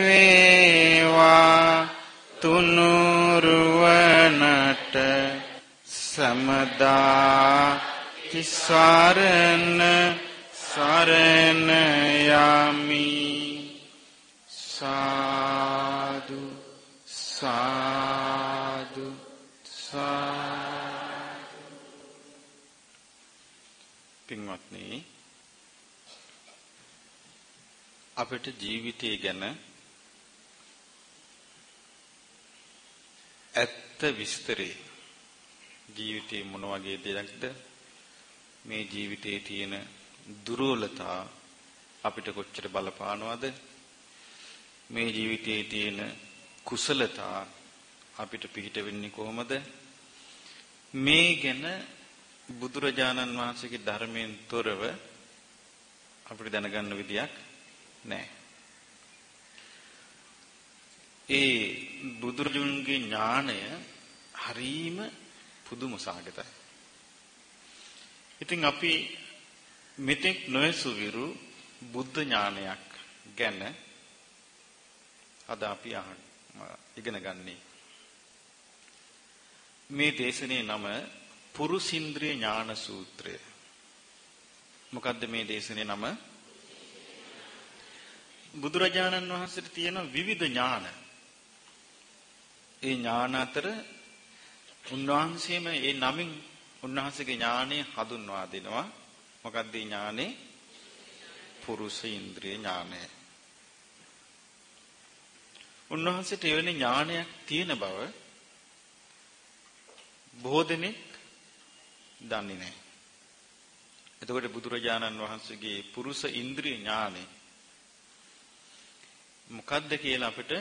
වේවා තුනුරුවනට සමදා තිසරණ සරණ යමි. සාදු සාදු සාදු පින්වත්නි අපිට ජීවිතය ගැන ඇත්ත විස්තරේ ජීවිතේ මොන වගේ දෙයක්ද? මේ ජීවිතයේ තියෙන දුර්වලතා අපිට කොච්චර බලපානවද? මේ ජීවිතයේ තියෙන කුසලතා අපිට පිහිට වෙන්නේ කොහොමද? මේ ගැන බුදුරජාණන් වහන්සේගේ ධර්මයෙන් තොරව අපිට දැනගන්න විදියක් නැහැ. ඒ බුදුරජුන්ගේ ඥාණය හරීම පුදුම සාගතයි. ඉතින් අපි මෙතෙක් නොයසු විරු බුද්ධ ඥානයක් ගැන අද අපි ඉගෙන ගන්නේ. මේ දේශනේ නම පුරුසින්ද්‍රිය ඥාන සූත්‍රය. මොකද්ද මේ දේශනේ නම? බුදුරජාණන් වහන්සේට තියෙන විවිධ ඥාන. ඒ ඥාන අතර උන්වහන්සේම ඒ නමින් උන්වහන්සේගේ ඥානය හඳුන්වා දෙනවා. මොකක්ද ඒ ඥානේ? පුරුෂ ඉන්ද්‍රිය ඥානය. උන්වහන්සේට එවැනි ඥානයක් තියෙන බව බොහෝ දෙනෙක් දන්නේ නැහැ. එතකොට බුදුරජාණන් වහන්සේගේ පුරුෂ ඉන්ද්‍රිය ඥානෙ මොකද්ද කියලා අපිට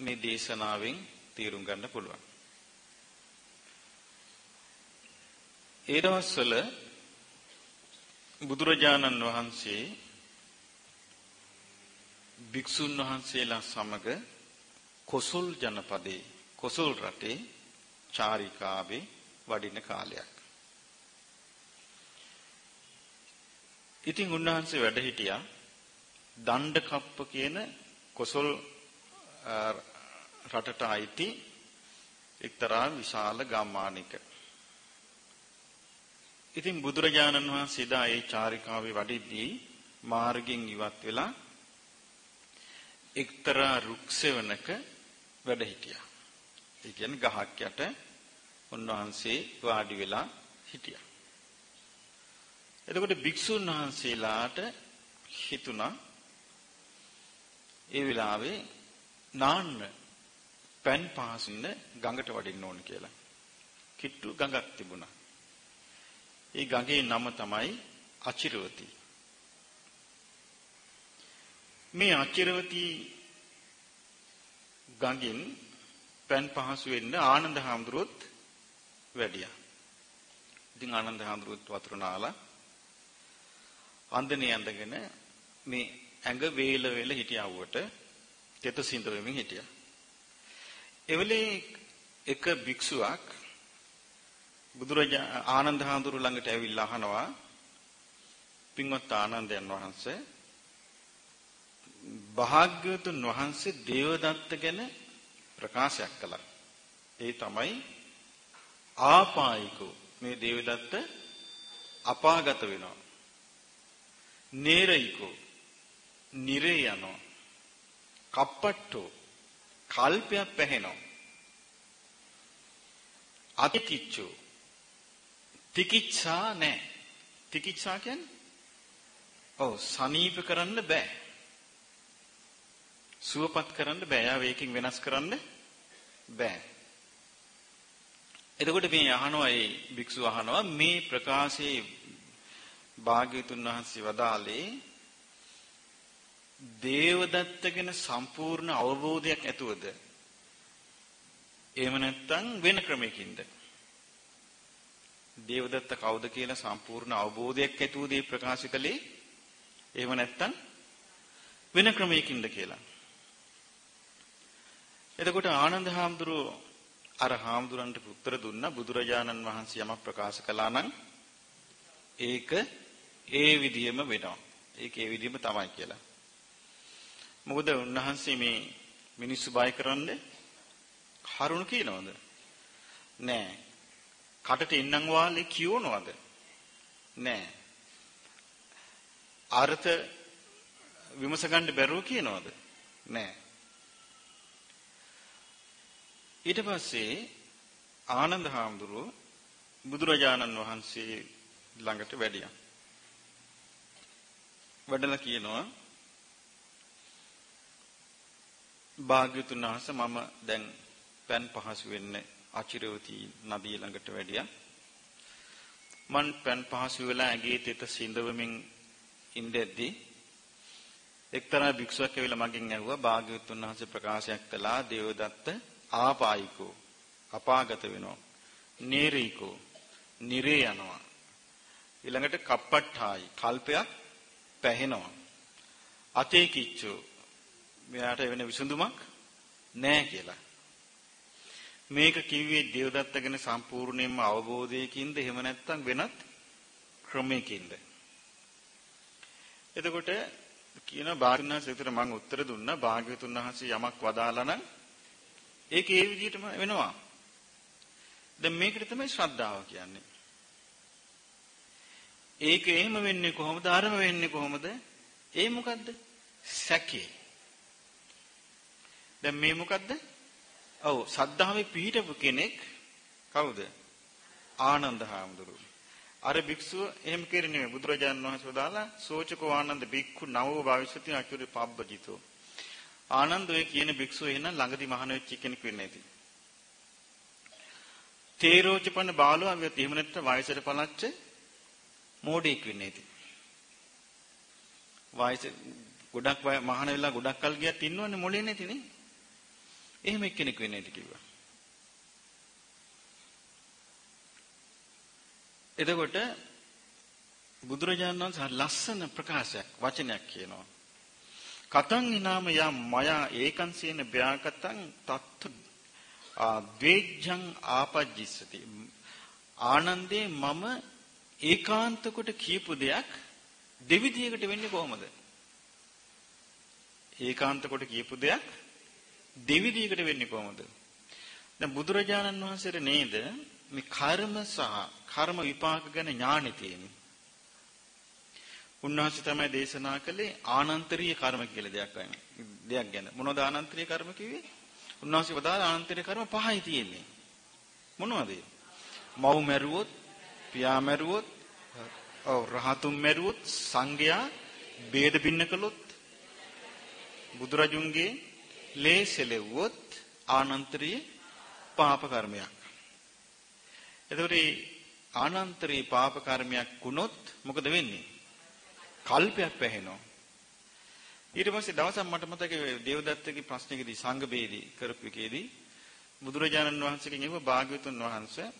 මේ දේශනාවෙන් තේරුම් ගන්න පුළුවන්. ඒ දවස්වල බුදුරජාණන් වහන්සේ භික්ෂුන් වහන්සේලා සමග කොසල් ජනපදේ කොසල් රටේ චාරිකාවේ වඩින කාලයක්. ඉතින් උන්වහන්සේ වැඩ හිටියා දණ්ඩකප්ප කියන කොසල් රටට අයිති එක්තරා විශාල ගම්මානික. ඉතින් බුදුරජාණන් වහන්සේ දා ඒ චාරිකාවේ වඩිද්දී මාර්ගෙන් ඉවත් වෙලා එක්තරා රුක්සෙවණක වැඩ හිටියා. ඒ කියන්නේ ගහක් යට උන්වහන්සේ වාඩි වෙලා හිටියා. එතකොට භික්ෂුන් වහන්සේලාට හිතුණා ඒ වෙලාවේ නාන්න පෑන් පහසින්න ගඟට වඩින්න ඕන කියලා. කිට්ටු ගඟක් තිබුණා. ඒ ගඟේ නම තමයි අචිරවතී. මේ අචිරවතී ගඟින් පෑන් පහසු වෙන්න ආනන්ද හාමුදුරුවොත් වැඩියා. ඉතින් ආනන්ද හාමුදුරුවොත් වතුර නාලා අන්දනේ ඇඳගෙන මේ ඇඟ වේල වේල හිටියවුවට තෙත සිඳ වෙමින් හිටියා. එවලේ එක භික්ෂුවක් බුදුරජා ආනන්ද හාමුදුරු ළඟට ඇවිල්ලා අහනවා පින්වත් ආනන්දයන් වහන්සේ භාග්‍යවතුන් වහන්සේ දේවදත්ත ගැන ප්‍රකාශයක් කළා. ඒ තමයි ආපායිකෝ මේ දේවදත්ත අපාගත වෙනවා. නේරයිකෝ නිරේ යනවා. කප්පට්ටෝ කල්පයක් පැහැෙනවා. අතිකිච්චෝ තිකිච්ඡා නැහැ. තිකිච්ඡා කියන්නේ ඔව් සනීප කරන්න බෑ. සුවපත් කරන්න බෑ. යා වේකින් වෙනස් කරන්න බෑ. එතකොට මේ අහනවා ඒ භික්ෂුව අහනවා මේ ප්‍රකාශයේ භාග්‍යතුන් වහන්සේ වදාළේ දේවදත්ත ගැන සම්පූර්ණ අවබෝධයක් ඇතුවද එහෙම නැත්නම් වෙන ක්‍රමයකින්ද දේවදත්ත කවුද කියලා සම්පූර්ණ අවබෝධයක් ඇතුවද මේ ප්‍රකාශ කළේ එහෙම නැත්නම් වෙන ක්‍රමයකින්ද කියලා එතකොට ආනන්ද හාමුදුරුවෝ අර හාමුදුරන්ට උත්තර දුන්නා බුදුරජාණන් වහන්සේ යමක් ප්‍රකාශ කළා නම් ඒක ඒ විදිහම වෙනවා. ඒක ඒ විදිහම තමයි කියලා. මොකද උන්වහන්සේ මේ මිනිස්සු බය කරන්නේ කරුණ කියනවද? නෑ. කටට ඉන්නම් වාලේ කියවනවද? නෑ. අර්ථ විමස ගන්න බැරුව කියනවද? නෑ. ඊට පස්සේ ආනන්ද හාමුදුරුව බුදුරජාණන් වහන්සේ ළඟට වැඩියා. වැඩලා කියනවා භාග්‍යතුන් වහන්සේ මම දැන් පෑන් පහසු වෙන්න අචිරවති නදිය ළඟට වැඩියා. මන් පෑන් පහසු වෙලා ඇගේ තෙත සිඳවමින් ඉඳෙද්දී එක්තරා භික්ෂුවක් ඇවිල්ලා මගෙන් ඇහුවා භාග්‍යවතුන් වහන්සේ ප්‍රකාශයක් කළා දේවදත්ත ආපායිකෝ අපාගත වෙනවා. නේරීකෝ නිරේ යනවා. ඊළඟට කප්පට්ඨායි කල්පයක් පැහෙනවා. අතේ කිච්චෝ මෙයාට වෙන විසඳුමක් නැහැ කියලා. මේක කිව්වේ දේවදත්ත ගැන සම්පූර්ණයෙන්ම අවබෝධයකින්ද එහෙම නැත්නම් වෙනත් ක්‍රමයකින්ද? එතකොට කියන භාග්‍යවතුන් වහන්සේ මම උත්තර දුන්නා භාග්‍යවතුන් වහන්සේ යමක් වදාලා නම් ඒක ඒ විදිහටම වෙනවා. දැන් මේකට තමයි ශ්‍රද්ධාව කියන්නේ. ඒක එහෙම වෙන්නේ කොහොමද? ධර්ම වෙන්නේ කොහොමද? ඒ මොකද්ද? සැකේ. දැන් මේ මොකද්ද? ඔව් සද්ධාවේ පිහිටපු කෙනෙක් කවුද? ආනන්ද හාමුදුරුවෝ. අර භික්ෂුව එහෙම කෙරෙන්නේ බුදුරජාණන් වහන්සේ දාලා සෝචකෝ ආනන්ද භික්ඛු නවෝ භවිෂති අචුරි පබ්බජිතෝ. ආනන්ද ඔය කියන භික්ෂුව එහෙනම් ළඟදි මහාන වෙච්ච කෙනෙක් වෙන්නේ නැති. තේරෝචපන බාලෝ අවියත් එහෙම නැත්නම් වයසට පලච්ච මෝඩෙක් වෙන්නේ නැති. වයස ගොඩක් මහාන වෙලා ගොඩක් කල් ගියත් ඉන්නවනේ මොලේ නැතිනේ. එහෙම එක්කෙනෙක් වෙන්නේ නැති කිව්වා. එතකොට බුදුරජාණන් වහන්සේ ලස්සන ප්‍රකාශයක් වචනයක් කියනවා. කතං ඉනාම යම් මයා ඒකංසේන භ්‍යාකතං තත්ත ද්වේජ්ජං ආපජ්ජිස්සති ආනන්දේ මම ඒකාන්ත කොට කියපු දෙයක් දෙවිදියකට වෙන්නේ කොහොමද ඒකාන්ත කොට කියපු දෙයක් දෙවිදියකට වෙන්නේ කොහොමද දැන් බුදුරජාණන් වහන්සේට නේද මේ කර්ම සහ කර්ම විපාක ගැන ඥාණි තියෙන්නේ උන්වහන්සේ තමයි දේශනා කළේ ආනන්තරීය කර්ම කියලා දෙයක් ගැන. දෙයක් ගැන. මොනවද ආනන්තරීය කර්ම කිව්වේ? උන්වහන්සේ වදාළ ආනන්තරීය කර්ම පහයි තියෙන්නේ. මොනවද ඒ? මව් මැරුවොත්, පියා මැරුවොත්, ඔව් රහතුන් මැරුවොත්, සංඝයා ભેද බින්න කළොත්, බුදුරජුන්ගේ ලේ සෙලෙව්වොත් ආනන්තරීය පාප කර්මයක්. එතකොට ආනන්තරී පාප කර්මයක් වුණොත් මොකද වෙන්නේ? කල්පයක් පැහැෙනවා. ඊට පස්සේ දවසක් මට මතකයි දේවදත්තගේ ප්‍රශ්නයකදී සංඝ බේදී කරපු එකේදී බුදුරජාණන් වහන්සේගෙන් එහුව භාග්‍යවතුන් වහන්සේ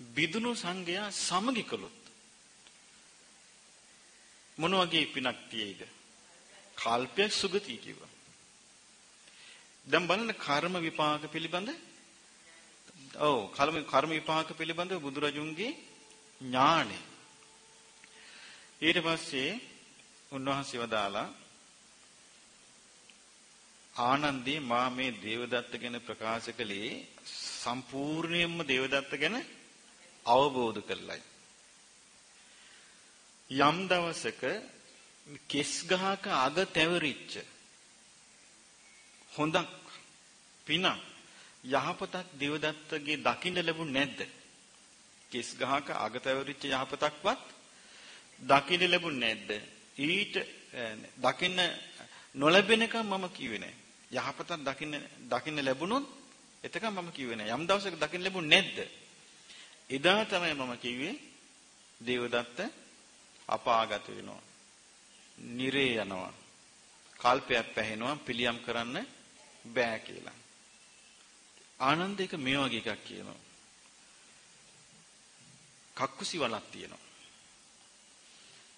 බිදුණු සංඝයා සමගි කළොත් මොන වගේ පිනක් තියෙයිද? කල්පයක් සුගතිය කිව්වා. දැන් බලන්න කර්ම විපාක පිළිබඳ ඔව් කර්ම කර්ම විපාක පිළිබඳ බුදුරජුන්ගේ ඥාණය ඊට පස්සේ උන්වහන්සේ වදාලා ආනන්දී මා මේ දේවදත්ත ගැන ප්‍රකාශ කළේ සම්පූර්ණයෙන්ම දේවදත්ත ගැන අවබෝධ කරලයි. යම් දවසක කෙස් ගහක අග තැවරිච්ච හොඳක් පිනක් යහපතක් දේවදත්තගේ දකින්න ලැබුණ නැද්ද? කිස් ගහක අගතවරිච්ච යහපතක්වත් දකින්න ලැබුණ නැද්ද? ඊට දකින්න නොලැබෙනකම් මම කිව්වේ නැහැ. යහපතක් දකින්න දකින්න ලැබුණොත් එතකම් මම කිව්වේ නැහැ. යම් දවසක දකින්න ලැබුණ නැද්ද? එදා තමයි මම කිව්වේ දේවදත්ත අපාගත වෙනවා. නිරේ යනවා. කල්පයක් පැහැෙනවා පිළියම් කරන්න බෑ කියලා. ආනන්ද එක මේ වගේ එකක් කියනවා. කක්කුසි වලක් තියෙනවා.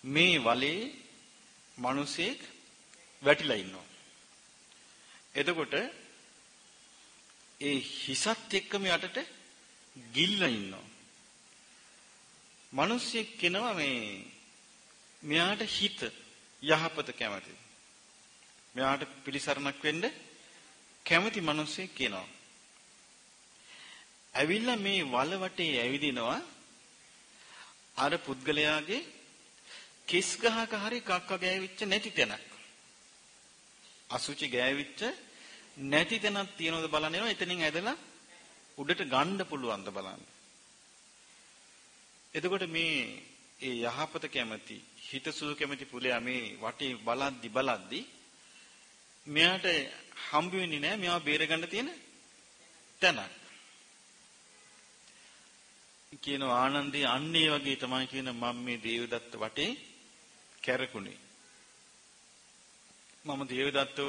මේ වලේ මිනිසෙක් වැටිලා ඉන්නවා. එතකොට ඒ හිසත් එක්කම යටට ගිල්ලා ඉන්නවා. මිනිස්සෙක් කෙනවා මේ මෙයාට හිත යහපත කැමති. මෙයාට පිළිසරණක් වෙන්න කැමති මිනිස්සෙක් කියනවා. ඇවිල්ලා මේ වල වටේ ඇවිදිනවා අර පුද්ගලයාගේ කිස් ගහක හරි කක්ක ගෑවිච්ච නැති තැනක්. අසුචි ගෑවිච්ච නැති තැනක් තියනවද බලන්න එනවා එතනින් ඇදලා උඩට ගන්න පුළුවන්ද බලන්න. එතකොට මේ ඒ යහපත කැමති හිතසුව කැමති පුලයා මේ වටේ බලද්දි බලද්දි මෙයාට හම්බ වෙන්නේ නැහැ මෙයාව බේරගන්න තියෙන තැනක්. කියන ආනන්දේ අන්නේ වගේ තමයි කියන මම මේ දේවදත්ත වටේ කැරකුණේ. මම දේවදත්තව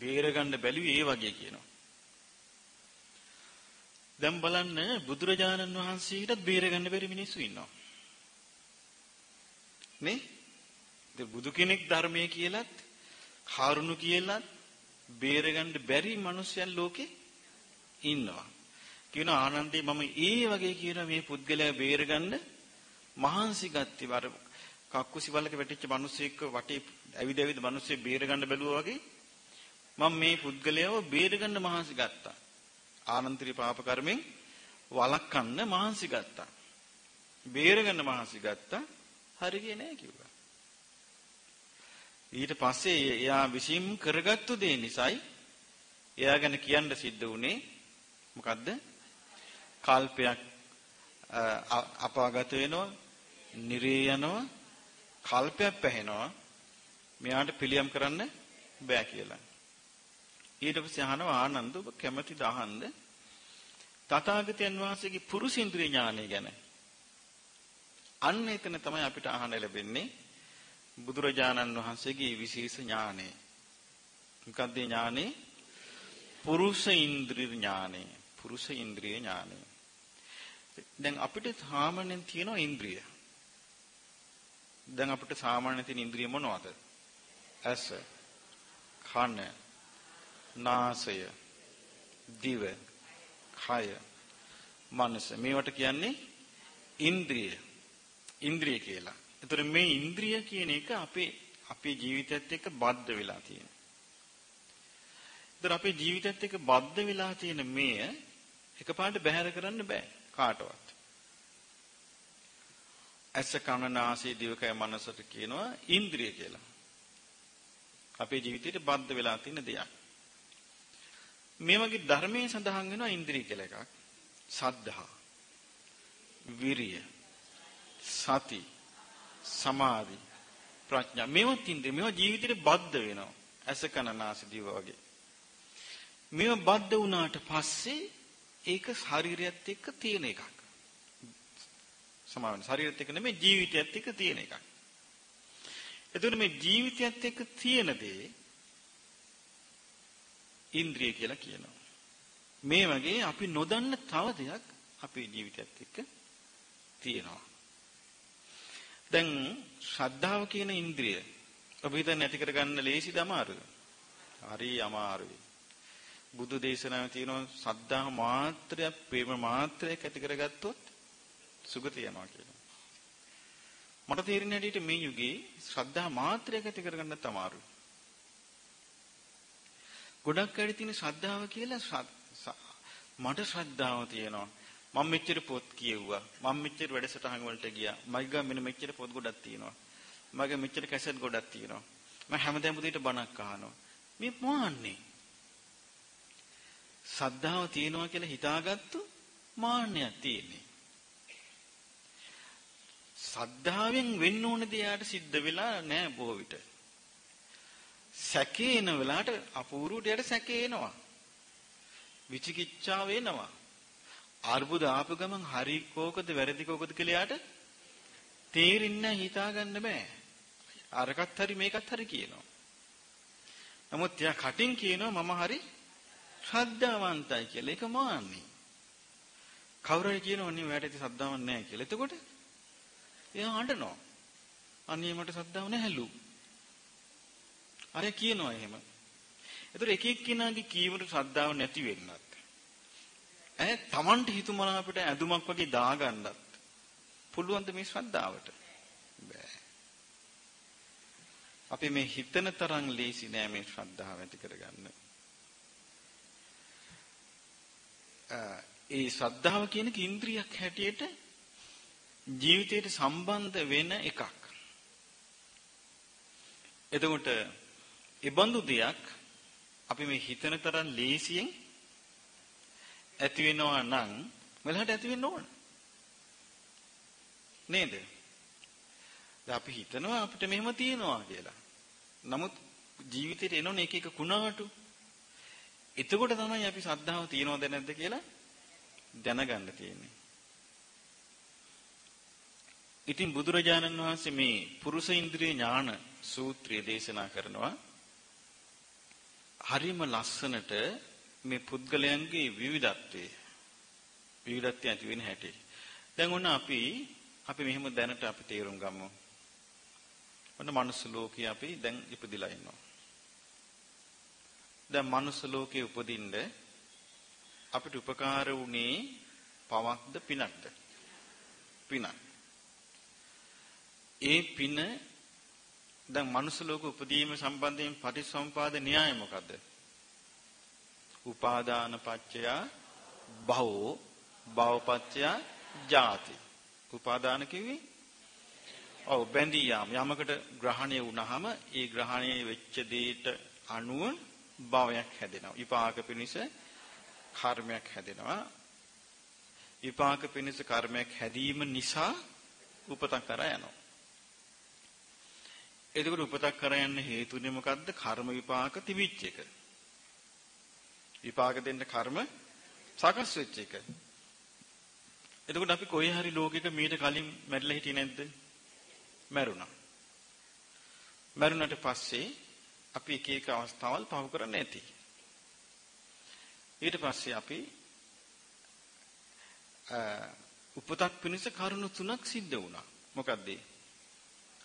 බේරගන්න බැලුවේ ඒ වගේ කියනවා. දැන් බලන්න බුදුරජාණන් වහන්සේටත් බේරගන්න බැරි මිනිස්සු ඉන්නවා. නේ? ඒ බුදු කෙනෙක් ධර්මයේ කියලත්, කාරුණු කියලත් බේරගන්න බැරි මිනිසයන් ලෝකේ ඉන්නවා. කියන ආනන්දේ මම ඒ වගේ කියන මේ පුද්ගලයා බේරගන්න මහන්සි ගත්තේ වර කක්කුසි වලක වැටිච්ච මිනිස්සෙක්ව වටේ ඇවිද ඇවිද මිනිස්සෙක් බේරගන්න බැලුවා වගේ මම මේ පුද්ගලයාව බේරගන්න මහන්සි ගත්තා. ආනන්තරී පාප කර්මෙන් වළක්වන්න මහන්සි ගත්තා. බේරගන්න මහන්සි ගත්තා. හරියන්නේ නැහැ කිව්වා. ඊට පස්සේ එයා විසින් කරගත්තු දේ නිසායි එයා ගැන කියන්න සිද්ධ වුණේ මොකද්ද? කල්පයක් අපාගත වෙනවා, නිරේ යනවා, කල්පයක් පැහැෙනවා. මෙයාට පිළියම් කරන්න බෑ කියලා. ඊට පස්සේ අහනවා ආනන්ද ඔබ කැමතිද අහන්න? තථාගතයන් වහන්සේගේ පුරුෂේන්ද්‍රිය ඥානය ගැන. අන්න එතන තමයි අපිට අහන්න ලැබෙන්නේ බුදුරජාණන් වහන්සේගේ විශේෂ ඥානය. මොකක්ද ඥානෙ? පුරුෂ ඉන්ද්‍රිය ඥානෙ. පුරුෂ ඉන්ද්‍රිය ඥානය. දැන් අපිට සාමාන්‍යයෙන් තියෙන ඉන්ද්‍රිය. දැන් අපිට සාමාන්‍ය තියෙන ඉන්ද්‍රිය මොනවද? ඇස, කන, නාසය, දිව, කය, මනස. මේවට කියන්නේ ඉන්ද්‍රිය. ඉන්ද්‍රිය කියලා. ඒතර මේ ඉන්ද්‍රිය කියන එක අපේ අපේ ජීවිතයත් එක්ක බද්ධ වෙලා තියෙනවා. ඒතර අපේ ජීවිතයත් එක්ක බද්ධ වෙලා තියෙන මේ එකපාරට බැහැර කරන්න බෑ. කාටවත්. ඇස කන නාසය දිවකය මනසට කියනවා ඉන්ද්‍රිය කියලා. අපේ ජීවිතේට බද්ධ වෙලා තියෙන දෙයක්. මේ වගේ ධර්මයේ සඳහන් වෙනවා ඉන්ද්‍රිය කියලා එකක්. සද්ධා. විරිය. සති. සමාධි. ප්‍රඥා. මේවත් ඉන්ද්‍රිය. මේවා ජීවිතේට බද්ධ වෙනවා. ඇස කන නාසය දිව වගේ. මේවා බද්ධ වුණාට පස්සේ ඒක ශරීරයත් එක්ක තියෙන එකක්. සමාවෙන්න ශරීරයත් එක්ක නෙමෙයි ජීවිතයත් එක්ක තියෙන එකක්. එතකොට මේ ජීවිතයත් එක්ක තියෙන දේ ඉන්ද්‍රිය කියලා කියනවා. මේ වගේ අපි නොදන්න තව දෙයක් අපේ ජීවිතයත් එක්ක තියෙනවා. දැන් ශ්‍රද්ධාව කියන ඉන්ද්‍රිය ඔබ හිතන්නේ නැති කරගන්න ලේසිද අමාරුද? හරි අමාරුයි. බුදු දේශනාවේ තියෙනවා සද්ධා මාත්‍රයක් ප්‍රේම මාත්‍රයක් ඇති කරගත්තොත් සුගත යනවා කියලා. මට තේරෙන හැටියට මේ යුගයේ ශ්‍රද්ධා මාත්‍රයක් ඇති කරගන්නත් අමාරුයි. ගොඩක් අය තියෙන ශ්‍රද්ධාව කියලා මට ශ්‍රද්ධාව තියෙනවා. මම මෙච්චර පොත් කියවුවා. මම මෙච්චර වැඩසටහන් වලට ගියා. මගේ මෙන්න මෙච්චර පොත් ගොඩක් තියෙනවා. මගේ මෙච්චර කැසට් ගොඩක් තියෙනවා. මම හැමදාම උදේට බණක් අහනවා. මේ මොන්නේ? සද්ධාව තියෙනවා කියලා හිතාගත්තු මාන්නයක් තියෙන්නේ. සද්ධාවෙන් වෙන්න ඕන දෙයට සිද්ධ වෙලා නැහැ බොහෝ විට. සැකේන වෙලාවට අපූර්වට යට සැකේනවා. විචිකිච්ඡාව එනවා. අර්බුද ආපු ගමන් හරි කෝකද වැරදි කෝකද කියලා යාට තේරෙන්නේ හිතා ගන්න බෑ. අරකට හරි මේකත් හරි කියනවා. නමුත් එයා කටින් කියනවා මම හරි ශ්‍රද්ධාවන්තයි කියලා. ඒක මාන්නේ. කවුරු හරි කියනවා නේ ඔයාට ඉතින් ශ්‍රද්ධාවක් නැහැ කියලා. එතකොට එයා අඬනවා. අනේ මට ශ්‍රද්ධාව නැහැලු. අර කියනවා එහෙම. ඒතර එක එක්කිනාගේ කීවට ශ්‍රද්ධාව නැති වෙන්නත්. ඈ Tamanට හිතුමනාපට ඇඳුමක් වගේ දාගන්නත් පුළුවන් ද මේ ශ්‍රද්ධාවට? බෑ. අපි මේ හිතන තරම් ලේසි නෑ මේ ශ්‍රද්ධාව ඇති කරගන්න. ඒ ශ්‍රද්ධාව කියන කේන්ද්‍රියක් හැටියට ජීවිතයට සම්බන්ධ වෙන එකක්. එතකොට ඉබඳු දෙයක් අපි මේ හිතන තරම් ලේසියෙන් ඇති වෙනවා නම් මෙලහට ඇති වෙන්න ඕන. නේද? දැන් අපි හිතනවා අපිට මෙහෙම තියෙනවා කියලා. නමුත් ජීවිතේට එනෝන එක එක කුණාටු. එතකොට තමයි අපි සද්ධාව තියනවද නැද්ද කියලා දැනගන්න තියෙන්නේ. ඉතින් බුදුරජාණන් වහන්සේ මේ පුරුෂ ඉන්ද්‍රිය ඥාන සූත්‍රය දේශනා කරනවා. හරිම ලස්සනට මේ පුද්ගලයන්ගේ විවිධත්වය විවිධත්වය ඇති වෙන හැටි. දැන් ඔන්න අපි අපි මෙහෙම දැනට අපි තේරුම් ගමු. ඔන්න මනුස්ස ලෝකේ අපි දැන් ඉපදිලා ඉන්නවා. දැන් මනුස්ස ලෝකේ උපදින්න අපිට උපකාර වුණේ පවක්ද පිනක්ද? පිනක්. ඒ පින දැන් මනුස්ස ලෝක උපදීම සම්බන්ධයෙන් පටිසම්පාද න්‍යාය මොකද්ද? උපාදාන පත්‍ය භවෝ භවපත්‍ය ජාති. උපාදාන කිව්වේ ඔව් බැඳී යාම යමකට ග්‍රහණය වුණාම ඒ ග්‍රහණය වෙච්ච දෙයට අනුව භවයක් හැදෙනවා. විපාක පිණිස කර්මයක් හැදෙනවා. විපාක පිණිස කර්මයක් හැදීම නිසා උපතක් කරා යනවා. එතකොට උපතක් කරා යන්න හේතුනේ මොකද්ද? කර්ම විපාක තිබිච්ච එක. විපාක දෙන්න කර්ම සකස් වෙච්ච එක. එතකොට අපි කොහේ හරි ලෝකෙක මීට කලින් මැරිලා හිටියේ නැද්ද? මැරුණා. මැරුණට පස්සේ අපි එක එක අවස්ථාවල් පහු කරන්න ඇති. ඊට පස්සේ අපි උපතක් පිණිස කරුණු තුනක් සිද්ධ වුණා. මොකද්ද?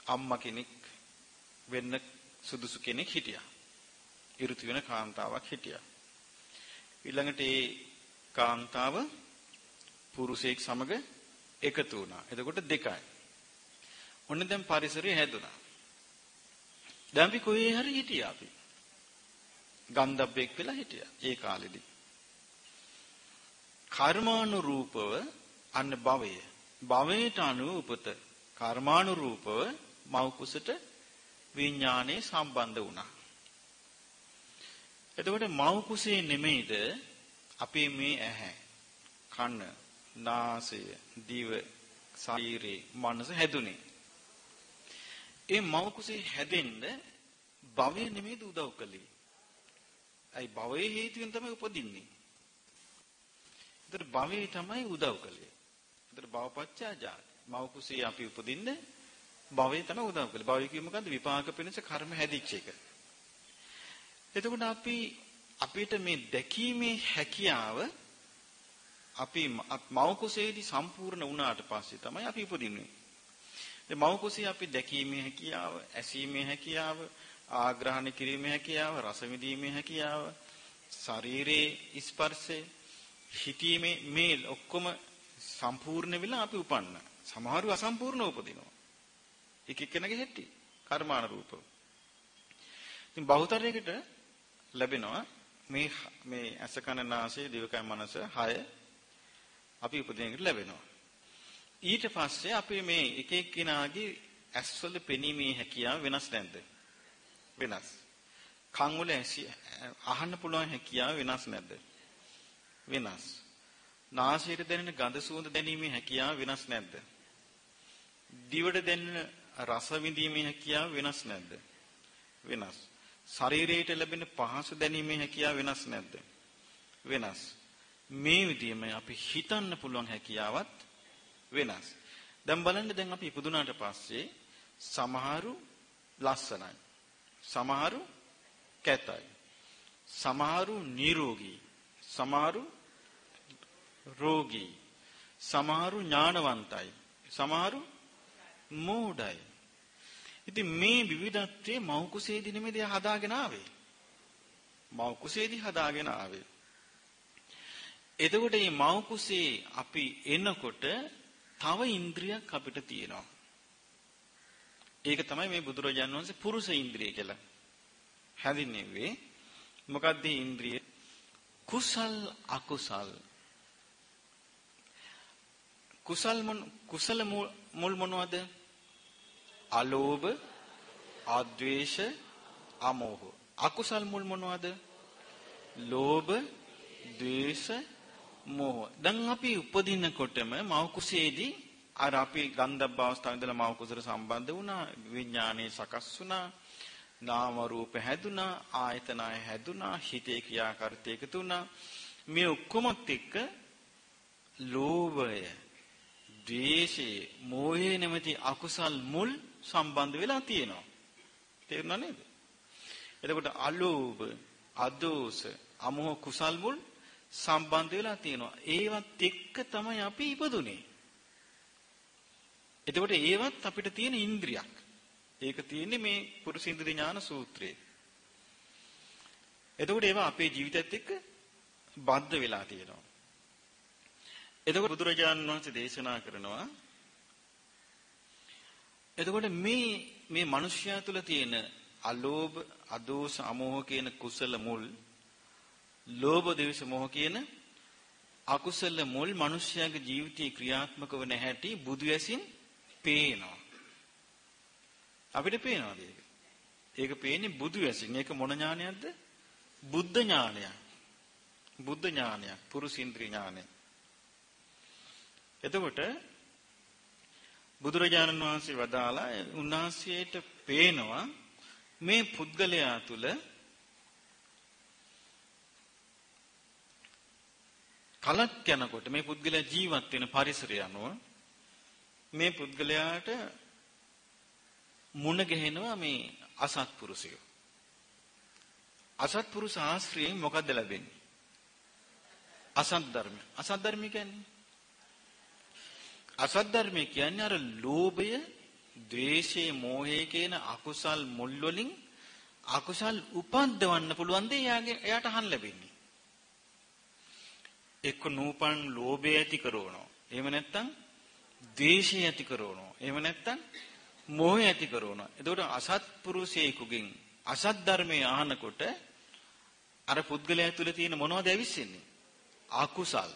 අම්මා කෙනෙක් වෙන්න සුදුසු කෙනෙක් හිටියා. ඍතු වෙන කාන්තාවක් හිටියා. ඊළඟට ඒ කාන්තාව පුරුෂයෙක් සමග එකතු වුණා. එතකොට දෙකයි. ඔන්න දැන් පරිසරය හැදුනා. දැන් අපි කොහේ හරි හිටියා අපි. ගන්ධබ්බෙක් වෙලා හිටියා ඒ කාලෙදී. කර්මානුරූපව අන්න භවය. භවයට අනුව උපත. කර්මානුරූපව මව් කුසට විඥානේ සම්බන්ධ වුණා. එතකොට මව් කුසේ නෙමෙයිද අපේ මේ ඇහැ, කන, නාසය, දිව, ශරීරේ, මනස හැදුනේ. ඒ මව් කුසේ හැදෙන්න භවය නෙමෙයිද උදව් කළේ. අයි භවයේ හේතුවෙන් තමයි උපදින්නේ. ඒතර භවයේ තමයි උදව් කළේ. ඒතර භවපච්චා ජාති. මව් කුසේ අපි උපදින්න භවයේ තමයි උදව් කළේ. භවය කියන්නේ මොකද්ද? විපාක පිණිස කර්ම හැදිච්ච එක. එතකොට අපි අපිට මේ දැකීමේ හැකියාව අපි මව් කුසේදී සම්පූර්ණ වුණාට පස්සේ තමයි අපි උපදින්නේ. ඒ මව් කුසේ අපි දැකීමේ හැකියාව, ඇසීමේ හැකියාව, ආග්‍රහණ කිරීමේ හැකියාව, රස විඳීමේ හැකියාව, ශරීරයේ ස්පර්ශය, හිතීමේ මේ ඔක්කොම සම්පූර්ණ වෙලා අපි උපන්න. සමහරව අසම්පූර්ණව උපදිනවා. එක එක්කෙනාගේ හැටි කර්මානුරූපව. ඉතින් බහුතරයකට ලැබෙනවා මේ මේ අස කන නාසය දිවකය මනස 6 අපි උපදිනකට ලැබෙනවා. ඊට පස්සේ අපි මේ එක එක්කිනාගේ ඇස්වල පෙනීමේ හැකියාව වෙනස් නැද්ද? වෙනස්. කන් වල අහන්න පුළුවන් හැකියාව වෙනස් නැද්ද? වෙනස්. නාසයට දැනෙන ගඳ සුවඳ දැනීමේ හැකියාව වෙනස් නැද්ද? දිවට දැනෙන රස විඳීමේ හැකියාව වෙනස් නැද්ද? වෙනස්. ශරීරයට ලැබෙන පහස දැනීමේ හැකියාව වෙනස් නැද්ද? වෙනස්. මේ විදිහම අපි හිතන්න පුළුවන් හැකියාවත් වෙනස්. දැන් බලන්න දැන් අපි ඉපදුනාට පස්සේ සමහරු ලස්සනයි. සමහරු කැතයි. සමහරු නිරෝගී. සමහරු රෝගී. සමහරු ඥානවන්තයි. සමහරු මෝඩයි. ඉතින් මේ විවිධත්වයේ මව් කුසේදී නෙමෙයි හදාගෙන ආවේ. මව් කුසේදී හදාගෙන ආවේ. එතකොට මේ මව් කුසේ අපි එනකොට තව ඉන්ද්‍රියක් අපිට තියෙනවා. ඒක තමයි මේ බුදුරජාණන් වහන්සේ පුරුෂ ඉන්ද්‍රිය කියලා හැඳින්වෙන්නේ. මොකක්ද ඉන්ද්‍රිය? කුසල් අකුසල්. කුසල් මොන කුසල මුල් මොනවද? අලෝභ, ආද්වේෂ, අමෝහ. අකුසල් මුල් මොනවද? ලෝභ, ද්වේෂ, මෝහ. දැන් අපි උපදිනකොටම මව කුසේදී අර අපි ගන්ධබ්බ අවස්ථාවේ ඉඳලා මව කුසට සම්බන්ධ වුණා, විඥානයේ සකස් වුණා, නාම රූප හැදුනා, ආයතනය හැදුනා, හිතේ ක්‍රියාකාරීත්වය එකතු වුණා. මේ ඔක්කොමත් එක්ක ලෝභය, ද්වේෂය, මෝහය නැමැති අකුසල් මුල් සම්බන්ධ වෙලා තියෙනවා. තේරුණා නේද? එතකොට අලෝභ, අදෝස, අමෝහ කුසල් මුල් සම්බන්ධ වෙලා තියෙනවා. ඒවත් එක්ක තමයි අපි ඉපදුනේ. එතකොට ඒවත් අපිට තියෙන ඉන්ද්‍රියක්. ඒක තියෙන්නේ මේ පුරුෂ ඉන්ද්‍රිය ඥාන සූත්‍රයේ. එතකොට ඒවා අපේ ජීවිතයත් එක්ක බද්ධ වෙලා තියෙනවා. එතකොට බුදුරජාණන් වහන්සේ දේශනා කරනවා එතකොට මේ මේ මිනිස්යා තුල තියෙන අලෝභ, අදෝස, අමෝහ කියන කුසල මුල් ලෝභ, දේශ, මොහ කියන අකුසල මුල් මිනිස්යාගේ ජීවිතේ ක්‍රියාත්මක වන හැටි බුදු ඇසින් පේනවා. අපිට පේනවාද ඒක? ඒක පේන්නේ බුදු ඇසින්. ඒක මොන ඥානයක්ද? බුද්ධ ඥානයක්. බුද්ධ ඥානයක්, පුරුසින්ද්‍රිය ඥානය. එතකොට බුදුරජාණන් වහන්සේ වදාලා උන්වහන්සේට පේනවා මේ පුද්ගලයා තුල කලක් යනකොට මේ පුද්ගලයා ජීවත් වෙන පරිසරය අනුව මේ පුද්ගලයාට මුණ ගැහෙනවා මේ අසත්පුරුෂය. අසත්පුරුෂ ආශ්‍රයෙන් මොකද්ද ලැබෙන්නේ? අසත් ධර්ම. අසත් ධර්ම කියන්නේ අසත් ධර්ම කියන්නේ අර ලෝභය, ද්වේෂය, මෝහය කියන අකුසල් මුල් වලින් අකුසල් උපද්දවන්න පුළුවන් දේ එයාගේ එයාට අහන්න ලැබෙන්නේ. එක්ක නූපන් ලෝභය ඇති කරනවා. එහෙම නැත්නම් ද්වේෂය ඇති කරනවා. එහෙම නැත්නම් මෝහය ඇති කරනවා. එතකොට අසත්පුරුෂයෙකුගෙන් අසත් ධර්මයේ අහනකොට අර පුද්ගලයා තුළ තියෙන මොනවද ඇවිස්සෙන්නේ? අකුසල්.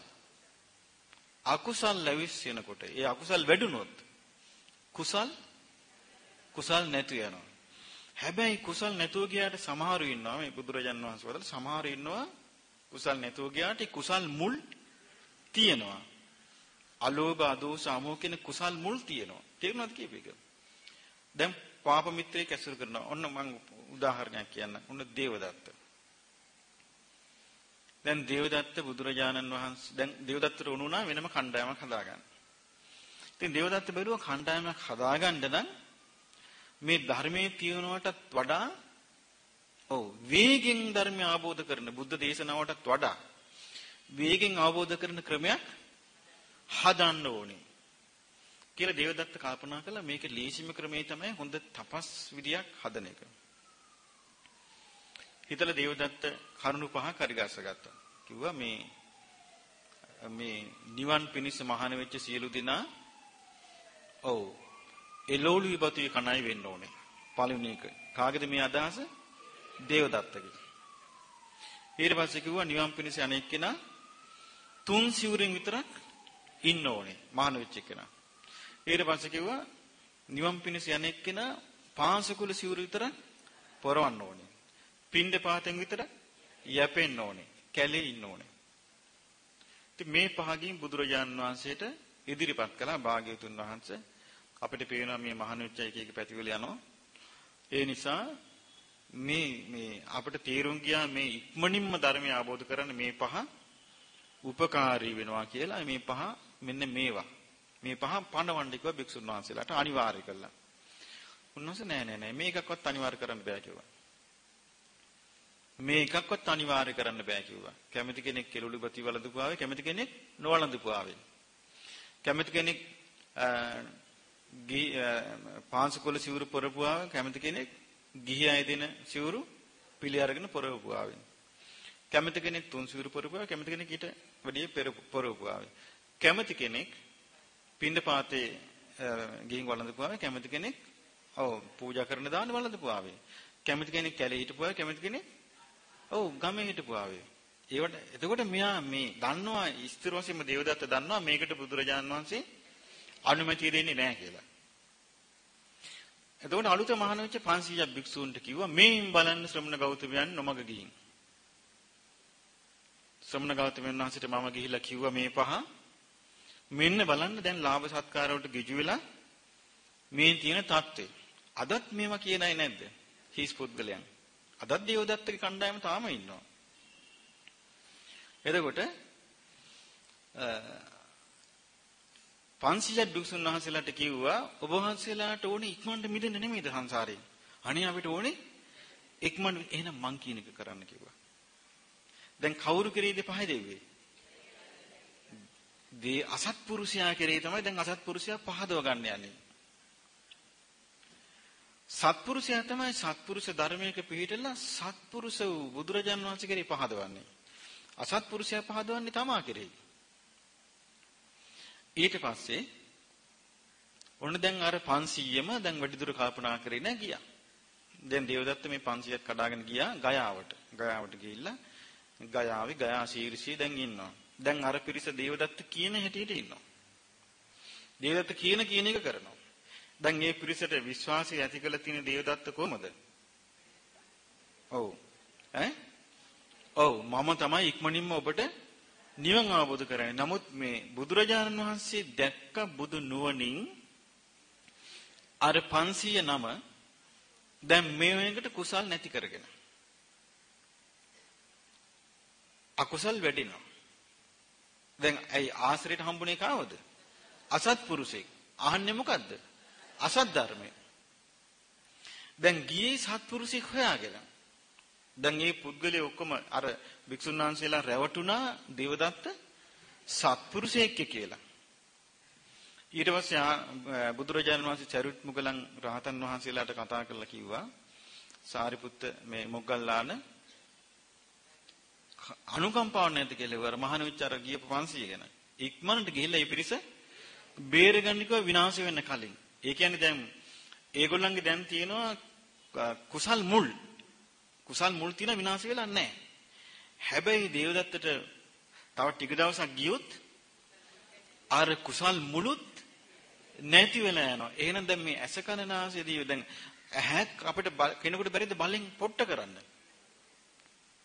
අකුසල් ලැවිස්සෙනකොට ඒ අකුසල් වැඩුණොත් කුසල් කුසල් නැතු යනවා. හැබැයි කුසල් නැතුව ගියාට සමහරු ඉන්නවා මේ බුදුරජාන් වහන්සේ වදාළ සමහරු ඉන්නවා කුසල් නැතුව ගියාට කුසල් මුල් තියෙනවා. අලෝභ අදෝස අමෝහ කියන කුසල් මුල් තියෙනවා. තේරුණාද කියපේක? දැන් පාප මිත්‍රයෙක් ඇසුරු කරනවා. ඔන්න මම උදාහරණයක් කියන්න. ඔන්න දේවදත්ත. දැන් දේවදත්ත බුදුරජාණන් වහන්සේ දැන් දේවදත්තට උණුනා වෙනම කණ්ඩායමක් හදාගන්න. ඉතින් දේවදත්ත බැලුවා කණ්ඩායමක් හදාගන්න නම් මේ ධර්මයේ තියනවටත් වඩා ඔව් වේගෙන් ධර්මය අවබෝධ කරන බුද්ධ දේශනාවටත් වඩා වේගෙන් අවබෝධ කරන ක්‍රමයක් හදන්න ඕනේ. කියලා දේවදත්ත කල්පනා කළා මේකේ ලේසිම ක්‍රමේ තමයි හොඳ තපස් විදියක් හදන එක. හිතලා දේවදත්ත කරුණු පහක් හරි ගස්සගත්තා. කිව්වා මේ මේ නිවන් පිණිස මහාන වෙච්ච සියලු දෙනා ඔව් එළෝළු විපතුයේ කණයි වෙන්න ඕනේ. පළවෙනි එක. කාගේද මේ අදහස? දේවදත්තගේ. ඊට පස්සේ කිව්වා නිවන් පිණිස අනෙක් කෙනා තුන් සිවුරෙන් විතරක් ඉන්න ඕනේ. මහාන වෙච්ච කෙනා. ඊට පස්සේ කිව්වා නිවන් පිණිස යන එක්කෙනා පාසකුල සිවුර විතර පොරවන්න ඕනේ. පින්ඩ පාතෙන් විතර යැපෙන්න ඕනේ. කැලේ ඉන්න ඕනේ. ඉතින් මේ පහකින් බුදුරජාන් වහන්සේට ඉදිරිපත් කළා භාග්‍යවතුන් වහන්සේ අපිට පේනවා මේ මහානුච්චය එක එක පැතිවල යනවා. ඒ නිසා මේ මේ අපිට තේරුම් ගියා මේ ඉක්මනින්ම ධර්මය අවබෝධ කරගන්න මේ පහ උපකාරී වෙනවා කියලා මේ පහ මෙන්න මේවා. මේ පහ පණවන්න කිව්වා භික්ෂුන් වහන්සේලාට අනිවාර්ය කළා. උන්වහන්සේ නෑ නෑ නෑ මේකක්වත් අනිවාර්ය කරන්න බෑ කිව්වා. මේ එකක්වත් අනිවාර්ය කරන්න බෑ කිව්වා. කැමති කෙනෙක් කෙළුළු බති වළඳපුවාවේ කැමති කෙනෙක් නොවළඳපුවාවේ. කැමති කෙනෙක් පාංශකොළ සිවුරු පොරපුවාවේ කැමති කෙනෙක් ගිහි අය දෙන සිවුරු පිළි අරගෙන පොරවපුවාවේ. කැමති කෙනෙක් තුන් සිවුරු පොරපුවාවේ කැමති කෙනෙක් ඊට වැඩිය පෙර පොරවපුවාවේ. කැමති කෙනෙක් පින්ඳ පාතේ ගිහින් වළඳපුවාවේ කැමති කෙනෙක් ඔව් පූජා කරන දාන වළඳපුවාවේ. කැමති කෙනෙක් කැලේ හිටපුවාවේ කැමති කෙනෙක් ඔව් ගමේ හිටපු ආවේ. ඒවට එතකොට මෙයා මේ දන්නවා ස්ථිර වශයෙන්ම දේවදත්ත දන්නවා මේකට බුදුරජාණන් වහන්සේ අනුමැතිය දෙන්නේ නැහැ කියලා. එතකොට අලුත මහාන වෙච්ච 500ක් භික්ෂූන්ට කිව්වා මේන් බලන්න ශ්‍රමණ ගෞතමයන් නොමග ගිහින්. ශ්‍රමණ ගෞතමයන් වහන්සේට මම ගිහිල්ලා කිව්වා මේ පහ මෙන්න බලන්න දැන් ලාභ සත්කාර වලට ගිජු වෙලා මේ තියෙන தත්ත්වය. අදත් මේවා කියනයි නැද්ද? හිස් පුද්ගලයන්. අදත් දේවදත්තගේ කණ්ඩායම තාම ඉන්නවා. එතකොට 500 භික්ෂුන් වහන්සේලාට කිව්වා ඔබ වහන්සේලාට ඕනේ ඉක්මනට මිදෙන්න නෙමෙයිද සංසාරේ. අනේ අපිට ඕනේ ඉක්මන එහෙනම් මං කියන එක කරන්න කිව්වා. දැන් කවුරු කෙරෙහිද පහයි දෙව්වේ? දී අසත්පුරුෂයා කෙරෙහි තමයි දැන් අසත්පුරුෂයා පහදව ගන්න යන්නේ. සත්පුරුෂයා තමයි සත්පුරුෂ ධර්මයක පිළිහිටලා සත්පුරුෂ වූ බුදුරජාන් වහන්සේ කෙරෙහි පහදවන්නේ. අසත්පුරුෂයා පහදවන්නේ තමා කෙරෙහි. ඊට පස්සේ ඔන්න දැන් අර 500ම දැන් වැඩිදුර කල්පනා කරගෙන ගියා. දැන් දේවදත්ත මේ 500ක් කඩාගෙන ගියා ගයාවට. ගයාවට ගිහිල්ලා ගයාවේ ගයා ශීර්ෂිය දැන් ඉන්නවා. දැන් අර පිරිස දේවදත්ත කියන හැටියට ඉන්නවා. දේවදත්ත කියන කියන එක කරනවා. දැන් මේ පිරිසට විශ්වාසය ඇති කළ තියෙන දේවදත්ත කොහමද? ඔව්. ඈ? ඔව් මම තමයි ඉක්මනින්ම ඔබට නිවන් අවබෝධ කරන්නේ. නමුත් මේ බුදුරජාණන් වහන්සේ දැක්ක බුදු නුවණින් අර 500 නම දැන් මේ වෙනකට කුසල් නැති කරගෙන අකුසල් වැඩිනවා. දැන් ඇයි ආශ්‍රයට හම්බුනේ කාවද? අසත්පුරුෂෙක්. අහන්නේ මොකද්ද? අසත් ධර්මය. දැන් ගියේ සත්පුරුෂෙක් හොයාගෙන. දැන් මේ පුද්ගලයා ඔක්කොම අර භික්ෂුන් වහන්සේලා රැවටුණා දේවදත්ත සත්පුරුෂයෙක් කියලා. ඊට පස්සේ බුදුරජාණන් වහන්සේ චරිත් මුගලන් රහතන් වහන්සේලාට කතා කරලා කිව්වා සාරිපුත්ත මේ මොග්ගල්ලාන අනුකම්පාවක් නැති කියලා ඉවර මහාන විචාර ගියපු 500 ගැන. ඉක්මනට ගිහිල්ලා මේ පිරිස බේරගන්නකව විනාශ වෙන්න කලින් ඒ කියන්නේ දැන් ඒගොල්ලන්ගේ දැන් තියෙනවා කුසල් මුල්. කුසල් මුල් තියෙන විනාශ වෙලා නැහැ. හැබැයි දේවදත්තට තව ටික දවසක් ගියොත් අර කුසල් මුලුත් නැති වෙලා යනවා. එහෙනම් දැන් මේ ඇස කන නාසයේදී දැන් ඇහක් අපිට කෙනෙකුට බැරිද බලෙන් පොට්ට කරන්න?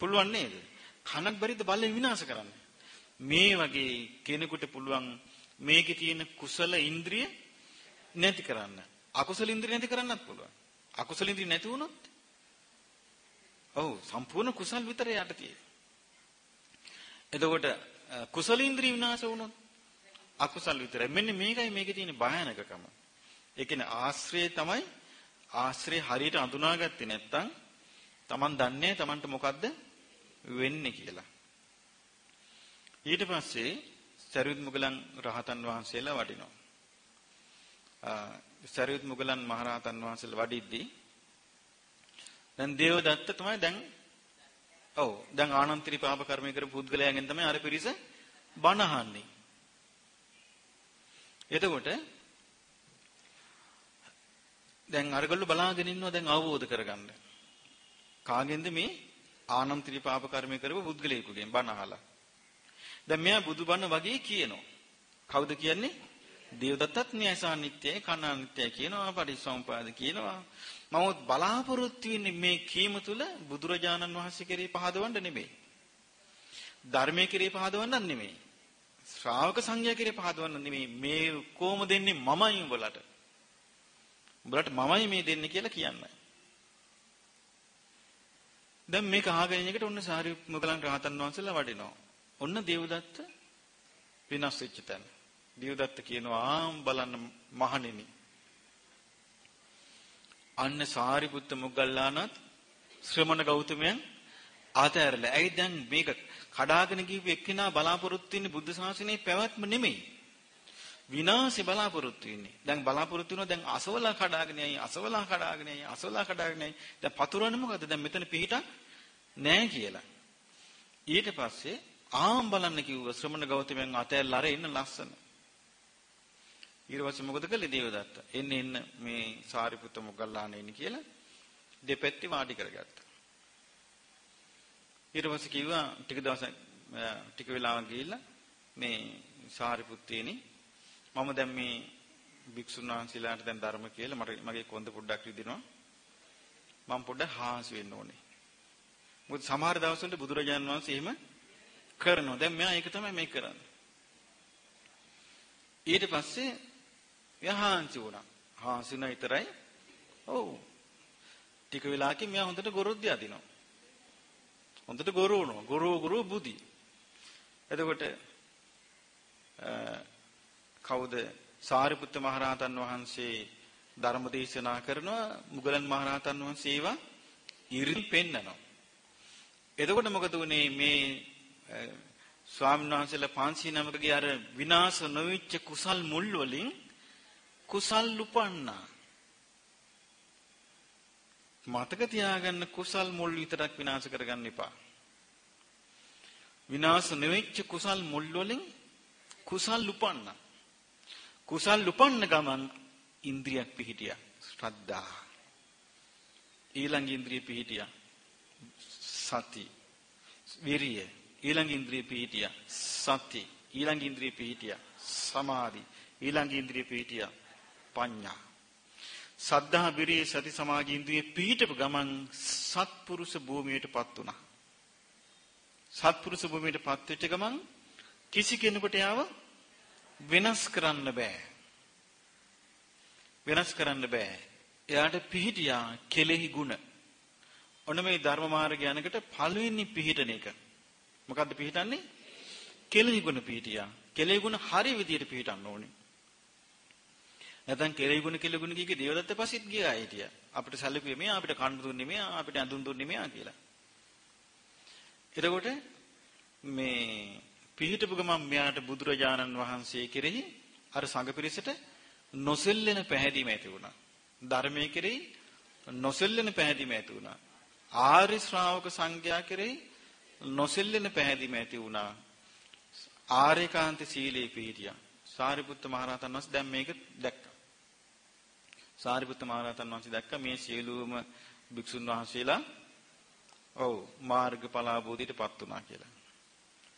පුළුවන් නේද? කනක් බැරිද බලෙන් විනාශ කරන්න? මේ වගේ කෙනෙකුට පුළුවන් මේකේ තියෙන කුසල ඉන්ද්‍රිය නැති කරන්න. අකුසල ඉන්ද්‍රිය නැති කරන්නත් පුළුවන්. අකුසල ඉන්ද්‍රිය නැති වුණොත් ඔව් සම්පූර්ණ කුසල් විතර යට තියෙන්නේ. එතකොට කුසල ඉන්ද්‍රිය විනාශ වුණොත් අකුසල් විතරයි. මෙන්න මේකයි මේකේ තියෙන භයානකකම. ඒ කියන්නේ ආශ්‍රය තමයි ආශ්‍රය හරියට අඳුනාගත්තේ නැත්නම් Taman දන්නේ Tamanට මොකද්ද වෙන්නේ කියලා. ඊට පස්සේ සරියුත් මුගලන් රහතන් වහන්සේලා වඩිනවා. සරියුත් මුගලන් මහරහතන් වහන්සේලා වඩිද්දී දැන් දේවදත්ත තමයි දැන් ඔව් දැන් ආනන්තරි පාප කර්මය කරපු පුද්ගලයාගෙන් තමයි අර පිරිස බණ අහන්නේ. එතකොට දැන් අරගොල්ලෝ බලාගෙන ඉන්නවා දැන් අවබෝධ කරගන්න. කාගෙන්ද මේ ආනන්තරි පාප කර්මය කරපු පුද්ගලයෙකුගෙන් බණ අහලා. දැන් මෙයා බුදුබණ වගේ කියනවා. කවුද කියන්නේ? දේවදත්තත් න්‍යායසානිත්‍යයි කණානිත්‍යයි කියනවා පරිසම්පාද කියනවා. නමුත් බලාපොරොත්තු වෙන්නේ මේ කීම තුල බුදුරජාණන් වහන්සේ කෙරෙහි පහදවන්න නෙමෙයි. ධර්මයේ කෙරෙහි පහදවන්නත් නෙමෙයි. ශ්‍රාවක සංඝයා කෙරේ පහදවන්න නෙමෙයි මේ කොහොම දෙන්නේ මමයි උඹලට. උඹලට මමයි මේ දෙන්නේ කියලා කියන්නේ. දැන් මේක අහගෙන ඉන්නකොට ඔන්න සාරි මොගලන් රහතන් වහන්සේලා වඩිනවා. ඔන්න දේවදත්ත විනාශ වෙච්ච තැන. දේවදත්ත කියනවා ආම් බලන්න මහණෙනි. අන්න සාරිපුත්ත මොග්ගල්ලානත් ශ්‍රමණ ගෞතමයන් ආතෑරලා. ඇයි දැන් මේක කඩාගෙන ගිහුව එක්කිනා බලාපොරොත්තු වෙන්නේ බුද්ධ ශාසනයේ පැවැත්ම නෙමෙයි. විනාශය බලාපොරොත්තු වෙන්නේ. දැන් බලාපොරොත්තු වෙනවා දැන් අසවලා කඩාගෙන යයි අසවලා කඩාගෙන යයි අසවලා කඩාගෙන යයි. දැන් පතුරවන්නේ මොකද? දැන් මෙතන පිහිටක් නැහැ කියලා. ඊට පස්සේ ආම් බලන්න කිව්ව ශ්‍රමණ ගෞතමයන් අතෑරලා අර ඉන්න ලස්සන. ඊට පස්සේ මොකද කළේ? දේවදත්ත? එන්න එන්න මේ සාරිපුත්ත මොග්ගල්ලාන එන්නේ කියලා දෙපැත්තේ වාඩි කරගත්තා. ඊට පස්සේ කිව්වා ටික දවසක් ටික වෙලාවක් ගිහිල්ලා මේ සාරිපුත්තේනි මම දැන් මේ භික්ෂුන් වහන්සේලාට දැන් ධර්ම කියලා මට මගේ කොන්ද පොඩ්ඩක් රිදිනවා. මම පොඩ්ඩක් හාන්සි වෙන්න ඕනේ. මොකද සමහර දවස්වල බුදුරජාණන් වහන්සේ එහෙම කරනවා. දැන් මෙයා ඒක තමයි මේ කරන්නේ. ඊට පස්සේ යහාන්සි වුණා හාන්සි වුණා විතරයි ඔව් ටික වෙලාවකින් මෙයා හොඳට ගොරොද්ද අදිනවා හොඳට ගොරු වුණා. ගොරු ගොරු බුදි. එතකොට කවුද සාරිපුත්ත මහරහතන් වහන්සේ ධර්ම දේශනා කරනවා මුගලන් මහරහතන් වහන්සේ ඒවා ඉරින් පෙන්නනවා. එතකොට මොකද උනේ මේ ස්වාමීන් වහන්සේලා 509කගේ අර විනාශ නොවිච්ච කුසල් මුල් වලින් කුසල් උපන්නා. මතක තියාගන්න කුසල් මුල් විතරක් විනාශ කරගන්න එපා. විනාශ නෙවෙච්ච කුසල් මුල් වලින් කුසල් උපන්න. කුසල් උපන්න ගමන් ඉන්ද්‍රියක් පිහිටියා. ශ්‍රද්ධා. ඊළඟ ඉන්ද්‍රිය පිහිටියා. සති. විරිය. ඊළඟ ඉන්ද්‍රිය පිහිටියා. සති. ඊළඟ ඉන්ද්‍රිය පිහිටියා. සමාධි. ඊළඟ ඉන්ද්‍රිය පිහිටියා. පඤ්ඤා. සද්ධා විරිය සති සමාධි ඉන්ද්‍රිය පිහිටපු ගමන් සත්පුරුෂ භූමියටපත් වුණා. සත්පුරුෂ භූමියටපත් වෙච්ච ගමන් කිසි කෙනෙකුට යාව වෙනස් කරන්න බෑ. වෙනස් කරන්න බෑ. එයාට පිහිටියා කෙලෙහි ගුණ. ඔන්න මේ ධර්ම මාර්ගය යනකට පළවෙනි පිහිටන එක. මොකද්ද පිහිටන්නේ? කෙලෙහි ගුණ පිහිටියා. කෙලෙහි ගුණ හරි විදියට පිහිටන්න ඕනේ. නැත්නම් කෙරෙහි ගුණ කෙල ගුණ කීකේ දේවදත්ත පස්සෙත් ගියා හිටියා. අපිට සැලකුවේ මෙයා අපිට කන්න දුන්නේ මෙයා අපිට ඇඳුම් දුන්නේ මෙයා කියලා. එතකොට මේ පිහිටපු ගමන් මෙයාට බුදුරජාණන් වහන්සේ කෙරෙහි අර සංඝ පිරිසට නොසෙල්ලෙන පැහැදීම ඇති වුණා. ධර්මයේ කෙරෙහි නොසෙල්ලෙන පැහැදීම ඇති වුණා. ආර්ය ශ්‍රාවක සංඝයා කෙරෙහි නොසෙල්ලෙන පැහැදීම ඇති වුණා. ආර්යකාන්ත සීලේ පිහිටියා. සාරිපුත්ත මහරහතන් වහන්සේ දැන් මේක දැක්කා. සාරිපුත්ත මහරහතන් වහන්සේ දැක්ක මේ සියලුම භික්ෂුන් වහන්සේලා ඔව් මාර්ගඵල ආબોධියටපත් වුණා කියලා.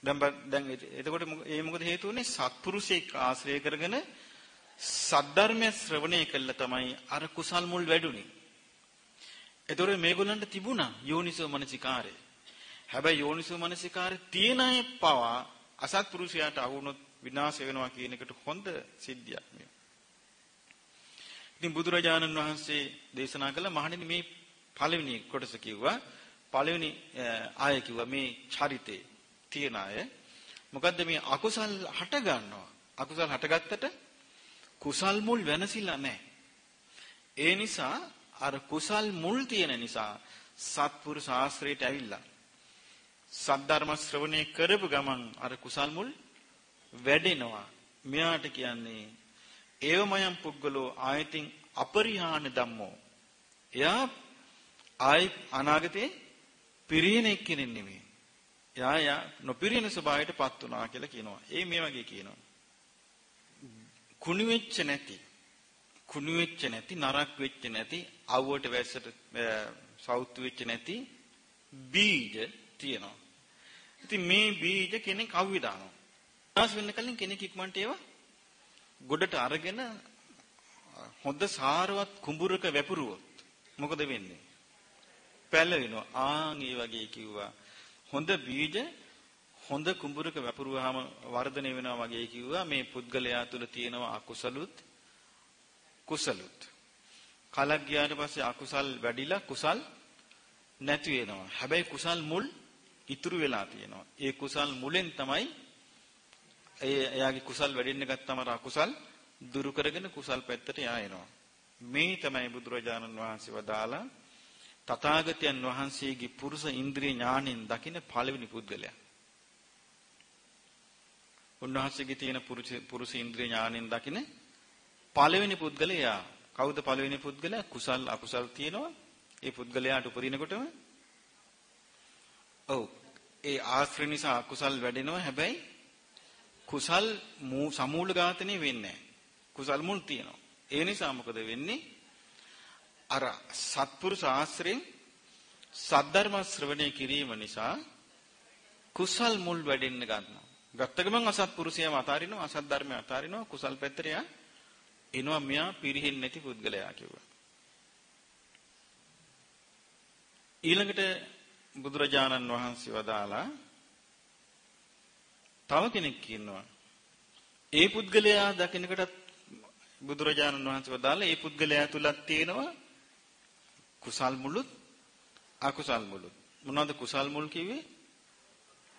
දැන් දැන් එතකොට ඒ මොකද හේතුව උනේ සත්පුරුෂයෙක් ආශ්‍රය කරගෙන සද්ධර්මය ශ්‍රවණය කළා තමයි අර කුසල් මුල් වැඩුණේ. එතකොට මේගොල්ලන්ට තිබුණා යෝනිසෝ මනසිකාරය. හැබැයි යෝනිසෝ මනසිකාරය තියෙන අය පවා අසත්පුරුෂයාට අහුනොත් විනාශ වෙනවා කියන එකට හොඳ සිද්ධියක් මේ. ඉතින් බුදුරජාණන් වහන්සේ දේශනා කළ මහණෙනි මේ පළවෙනි කොටස කිව්වා. පළවෙනි ආය කිව්වා මේ චරිතේ තියෙන අය. මොකද්ද මේ අකුසල් හට ගන්නවා? අකුසල් හටගත්තට කුසල් මුල් වෙනසිලා නැහැ. ඒ නිසා අර කුසල් මුල් තියෙන නිසා සත්පුරුෂ ශාස්ත්‍රයට ඇවිල්ලා සද්ධර්ම ශ්‍රවණය කරපු ගමන් අර කුසල් මුල් වැඩෙනවා. මෙයාට කියන්නේ ඒවමයන් පුද්ගලෝ ආයතින් අපරිහාන ධම්මෝ. එයා ආයි අනාගතේ පිරියන එක්කෙනෙක් නෙමෙයි. එයා යා නොපිරියන ස්වභාවයටපත් වුණා කියලා කියනවා. ඒ මේ වගේ කියනවා. කුණු වෙච්ච නැති කුණු වෙච්ච නැති නරක් වෙච්ච නැති අවුවට වැස්සට සවුත් වෙච්ච නැති බීජ තියෙනවා. ඉතින් මේ බීජ කෙනෙක් අවුවේ දානවා. නාස් වෙන්න කලින් කෙනෙක් ඉක්මනට ඒවා ගොඩට අරගෙන හොඳ සාරවත් කුඹුරක වැපුරුවොත් මොකද වෙන්නේ? පැලවෙනවා. ආන් ඒ වගේ කිව්වා. හොඳ බීජ හොඳ කුඹුරක වැපරුවාම වර්ධනය වෙනවා වගේ කිව්වා මේ පුද්ගලයා තුළ තියෙනවා අකුසලුත් කුසලුත්. කලක් ගියාට පස්සේ අකුසල් වැඩිලා කුසල් නැති වෙනවා. හැබැයි කුසල් මුල් ඉතුරු වෙලා තියෙනවා. ඒ කුසල් මුලෙන් තමයි ඒ එයාගේ කුසල් වැඩෙන්න ගත්තම අකුසල් දුරු කරගෙන කුසල් පැත්තට යනවා. මේ තමයි බුදුරජාණන් වහන්සේ වදාලා තථාගතයන් වහන්සේගේ පුරුෂ ඉන්ද්‍රිය ඥාණයෙන් දකින පළවෙනි පුද්ගලයා. උන්වහන්සේගේ තියෙන පුරුෂ ඉන්ද්‍රිය ඥාණයෙන් දකින පළවෙනි පුද්ගලයා කවුද පළවෙනි පුද්ගලයා? කුසල් අකුසල් තියෙනවා. ඒ පුද්ගලයාට උපරිනකොටම ඔව් ඒ ආශ්‍රය නිසා අකුසල් වැඩෙනවා. හැබැයි කුසල් සමූල ඝාතනය වෙන්නේ කුසල් මුල් තියෙනවා. ඒ නිසා මොකද වෙන්නේ? අර සත්පුරුෂ ආශ්‍රයෙන් සද්ධර්ම ශ්‍රවණය කිරීම නිසා කුසල් මුල් වැඩෙන්න ගන්නවා. ගත්ත ගමන් අසත්පුරුෂයම අතාරිනවා අසත් ධර්මය අතාරිනවා කුසල් පැත්තට යා එනවා මෙයා පිරිහෙන්නේ නැති පුද්ගලයා කිව්වා. ඊළඟට බුදුරජාණන් වහන්සේ වදාලා තව කෙනෙක් ඉන්නවා. ඒ පුද්ගලයා දකින්නකටත් බුදුරජාණන් වහන්සේ වදාලා ඒ පුද්ගලයා තුලක් තියෙනවා කුසල් මුලුත් අකුසල් මුලුත්. මොනවද කුසල් මුල් කිව්වේ?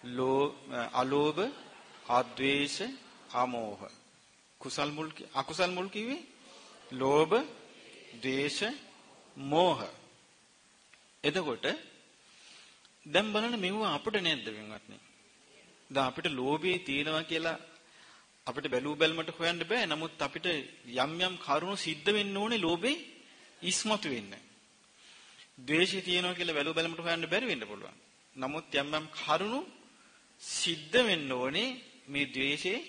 ලෝ අලෝභ, අද්වේෂ, අමෝහ. කුසල් මුල් අකුසල් මුල් කිව්වේ? ලෝභ, ද්වේෂ, මෝහ. එතකොට දැන් බලන්න මෙව අපිට නැද්ද වෙනවත්නි? දැන් අපිට ලෝභය තියෙනවා කියලා අපිට බැලූ බැලමට හොයන්න බෑ. නමුත් අපිට යම් යම් කරුණු සිද්ධ වෙන්න ඕනේ ලෝභේ ඉස්මතු වෙන්න. ද්වේෂය තියෙනවා කියලා බැලූ බැලමට හොයන්න බැරි වෙන්න පුළුවන්. නමුත් යම් යම් කරුණු සිද්ධ වෙන්න ඕනේ මේ ද්වේෂේ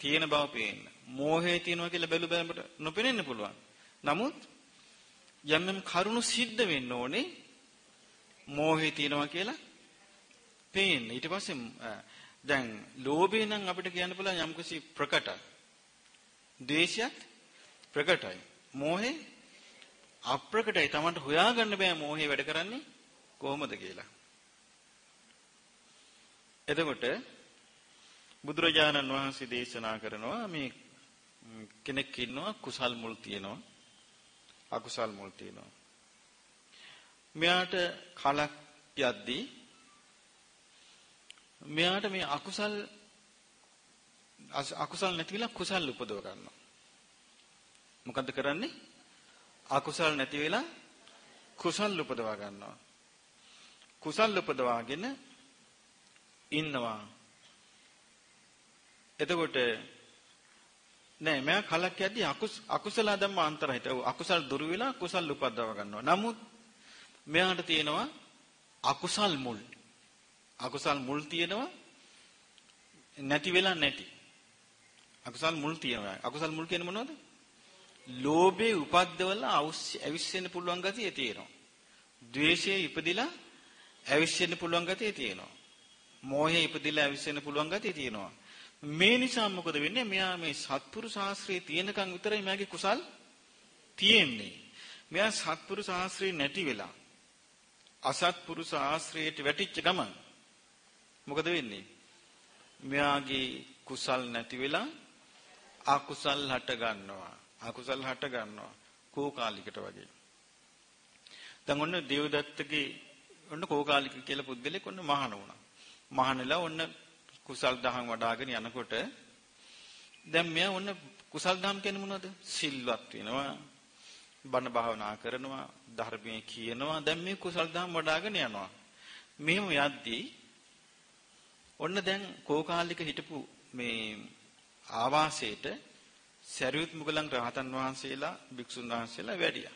තියෙන බව පේන්න. මෝහය තියෙනවා කියලා බැලු බැලමට නොපෙනෙන්න පුළුවන්. නමුත් යම් යම් කරුණු සිද්ධ වෙන්න ඕනේ මෝහය තියෙනවා කියලා පේන්න. ඊට පස්සේ දැන් ලෝභය නම් අපිට කියන්න පුළුවන් යම්කිසි ප්‍රකටයි. ද්වේෂයත් ප්‍රකටයි. මෝහේ අප්‍රකටයි. Tamanට හොයාගන්න බෑ මෝහේ වැඩ කරන්නේ කොහොමද කියලා. එතකොට බුදුරජාණන් වහන්සේ දේශනා කරනවා මේ කෙනෙක් ඉන්නවා කුසල් මුල් තියෙනවා අකුසල් මුල් තියෙනවා. මෙයාට කලක් යද්දී මෙයාට මේ අකුසල් අකුසල් නැති වෙලා කුසල් උපදව ගන්නවා. මොකද්ද කරන්නේ? අකුසල් නැති වෙලා කුසල් උපදවා ගන්නවා. කුසල් උපදවාගෙන ඉන්නවා. එතකොට නෑ මම කලක් යද්දී අකුසල ධම්ම අන්තරහිත අකුසල් දුරු වෙලා කුසල් උපදව ගන්නවා. නමුත් මෙයාට තියෙනවා අකුසල් මුල්. අකුසල් මුල් තියෙනවා නැති වෙලා නැති. අකුසල් මුල් තියෙනවා. අකුසල් මුල් කියන්නේ මොනවද? ලෝභේ උපද්දවලා ඇවිස්සෙන්න පුළුවන් ගතිය තියෙනවා. ද්වේෂයේ ඉපදිලා ඇවිස්සෙන්න පුළුවන් ගතිය තියෙනවා. මෝහයේ ඉපදිලා ඇවිස්සෙන්න පුළුවන් ගතිය තියෙනවා. මේ නිසා මොකද වෙන්නේ? මෙයා මේ සත්පුරු ශාස්ත්‍රයේ තියෙනකන් විතරයි මෙයාගේ කුසල් තියෙන්නේ. මෙයා සත්පුරු ශාස්ත්‍රේ නැති වෙලා අසත්පුරු ශාස්ත්‍රයට වැටිච්ච ගමන් මොකද වෙන්නේ? මෙයාගේ කුසල් නැති වෙලා අකුසල් හට ගන්නවා. අකුසල් හට ගන්නවා. කෝකාලිකට වගේ. දැන් ඔන්න දේවදත්තගේ ඔන්න කෝකාලික කියලා පුද්ගලෙක් ඔන්න මහාන වුණා. මහානලා ඔන්න කුසල් දහම් වඩාගෙන යනකොට දැන් මෙයා ඔන්න කුසල් දහම් කියන්නේ මොනවද? සිල්වත් වෙනවා. බණ භාවනා කරනවා. ධර්මයේ කියනවා. දැන් මේ කුසල් දහම් වඩාගෙන යනවා. මෙහෙම යද්දී ඔන්න දැන් කෝකාලික හිටපු මේ ආවාසයට සරියුත් මුගලන් රහතන් වහන්සේලා භික්ෂුන් වහන්සේලා වැඩියා.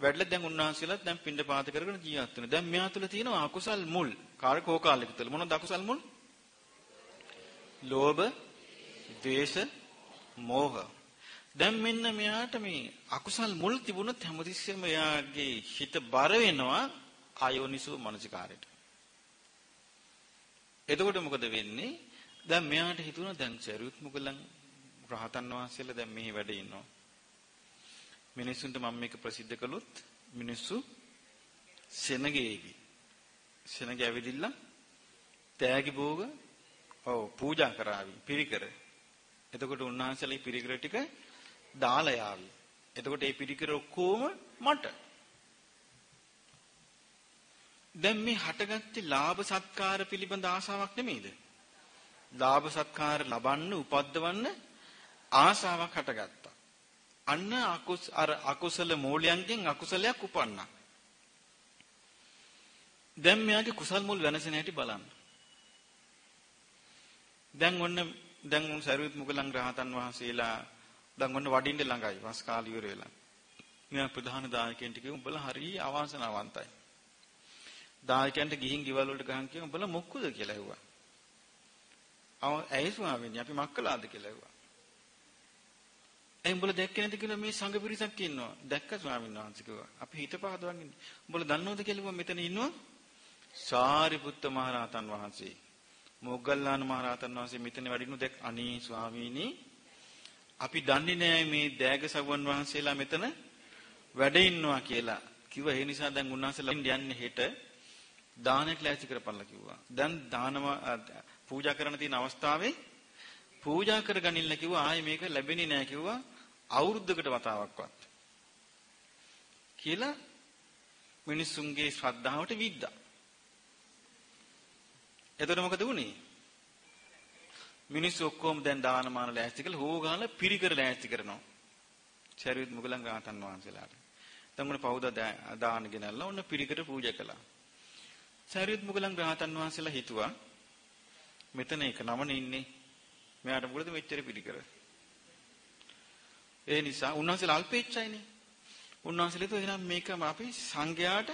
වැඩලා දැන් උන්වහන්සේලා දැන් පින්ඩ පාත කරගෙන ජීවත් වෙනවා. දැන් මෙහා තුල තියෙනවා අකුසල් මුල්. කාර්ය කෝකාලික තුල මොනවද අකුසල් මුල්? ලෝභ, ද්වේෂ, මෝහ. දැන් මෙන්න මෙයාට මේ අකුසල් මුල් තිබුණොත් හැමතිස්සෙම එයාගේ හිත බර වෙනවා ආයෝනිසෝ මනසිකාරයට. එතකොට මොකද වෙන්නේ? දැන් මෙයාට හිතුණා දැන් චරියුත් මුගලන් රහතන් වහන්සේලා දැන් මෙහි වැඩ ඉන්නවා. මිනිස්සුන්ට මම මේක ප්‍රසිද්ධ කළොත් මිනිස්සු සෙනගේවි. සෙනග ඇවිදිලා තෑගි භෝග ඔව් පූජා කරાવી පිරිකර. එතකොට උන්වහන්සේලා පිරිකර ටික දාලා යාවි. එතකොට මේ පිරිකර ඔක්කොම මට. දැන් මේ හටගත්තේ ලාභ සත්කාර පිළිබඳ ආසාවක් නෙමෙයිද? ලාභ සත්කාර ලබන්න උපද්දවන්න ආසාවක් හටගත්තා. අන්න අකුස් අර අකුසල මූලයන්ගෙන් අකුසලයක් උපන්නා. දැන් මෙයාගේ කුසල් මුල් වෙනසෙන හැටි බලන්න. දැන් ඔන්න දැන් උන් සරියුත් මුගලන් රහතන් වහන්සේලා දැන් ඔන්න වඩින්න ළඟයි වස් කාලය ඉවර වෙලා. මෙයා ප්‍රධාන දායකයන්ට කිව්වා උඹලා හරිය අවාසනාවන්තයි. දායකයන්ට ගිහින් ගෙවල් වලට ගහන් කියන උඹලා මොක්කුද කියලා ඇහුවා. අව ඇයි ස්වාමීනි අපි මක්කලාද කියලා ඇහුවා. එයි උඹලා දැක්කේ නැති කියලා මේ සංඝ පිරිසක් ඉන්නවා. දැක්ක ස්වාමීන් වහන්සේ කිව්වා. අපි හිත පහදවන් ඉන්නේ. උඹලා දන්නවද කියලා මෙතන ඉන්නවා. සාරිපුත්ත මහරහතන් වහන්සේ. මොග්ගල්ලාන මහරහතන් වහන්සේ මෙතන වැඩිනු දැක් අනේ ස්වාමීනි අපි දන්නේ නෑ මේ දෑග සගුවන් වහන්සේලා මෙතන වැඩ ඉන්නවා කියලා. කිව්වා ඒ නිසා දැන් උන්වහන්සේලා යන්නේ හෙට දානයක් ලෑස්ති කරපළා කිව්වා. දැන් දානම පූජා කරන්න තියෙන අවස්ථාවේ පූජා කරගනින්න කිව්වා ආයේ මේක ලැබෙන්නේ නෑ කිව්වා අවුරුද්දකට වතාවක්වත්. කියලා මිනිසුන්ගේ ශ්‍රද්ධාවට විද්දා. එතකොට මොකද වුනේ? මිනිස්සු ඔක්කොම දැන් දානමාන ලෑස්ති කරලා හොගාල පිරිකර ලෑස්ති කරනවා. චරිත මුගලන් ගාතන් වහන්සේලාට. දැන් උන පවුද දාන ගෙනල්ලා ඔන්න පිරිකර පූජා කළා. චරිත මුගලන් ගාතන් වහන්සේලා හිතුවා මෙතන එක නමනේ ඉන්නේ. මෙයාට මොකද මෙච්චර පිරිකර? ඒ නිසා උන්වහන්සේලා අල්පේච්චයිනේ. උන්වහන්සේලා හිතුවා එහෙනම් මේක අපි සංඝයාට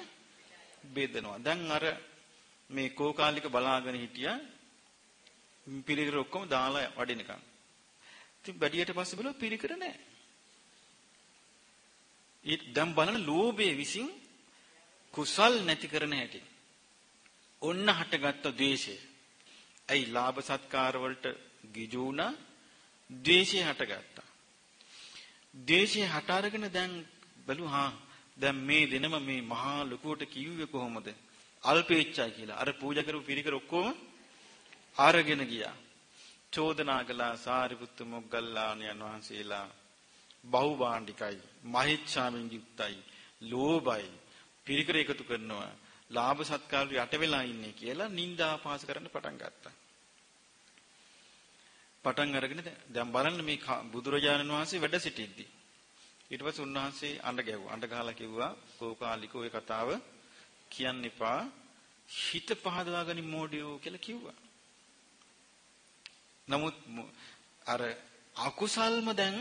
බෙදනවා. දැන් අර මේ කෝකාලික බලාගෙන හිටියා පිරිකර ඔක්කොම දාලා වඩිනකම්. ඉතින් බැඩියට පස්සේ බලුවා පිරිකර නැහැ. ඊට දැන් බලන ලෝභයේ විසින් කුසල් නැති කරන හැටි. ඔන්න හටගත්ත ද්වේෂය. ඇයි ලාභ සත්කාර වලට ගිජු වුණා ද්වේෂය හටගත්තා. ද්වේෂය හට අරගෙන දැන් බලුවා දැන් මේ දිනම මේ මහා ලොකුවට කිව්වේ කොහොමද? අල්පේච්චයි කියලා. අර පූජා කරපු පිරිකර ඔක්කොම අරගෙන ගියා. චෝදනා කළා සාරිපුත්ත මොග්ගල්ලාණන් වහන්සේලා බහුභාණ්ඩිකයි, මහිච්ඡාමින් යුක්තයි, ලෝභයි, පිරිකර එකතු කරනවා, ලාභ සත්කාර යට වෙලා ඉන්නේ කියලා නිന്ദා පාස කරන්න පටන් ගත්තා. පටන් අරගෙන දැන් බලන්න මේ බුදුරජාණන් වහන්සේ වැඩ සිටිද්දි ඊට පස්සේ උන්වහන්සේ අඬ ගැව්වා. අඬ ගහලා කිව්වා කෝකාලික ඔය කතාව කියන්න එපා. හිත පහදවා ගනි මොඩියෝ කියලා කිව්වා. නමුත් අර අකුසල්ම දැන්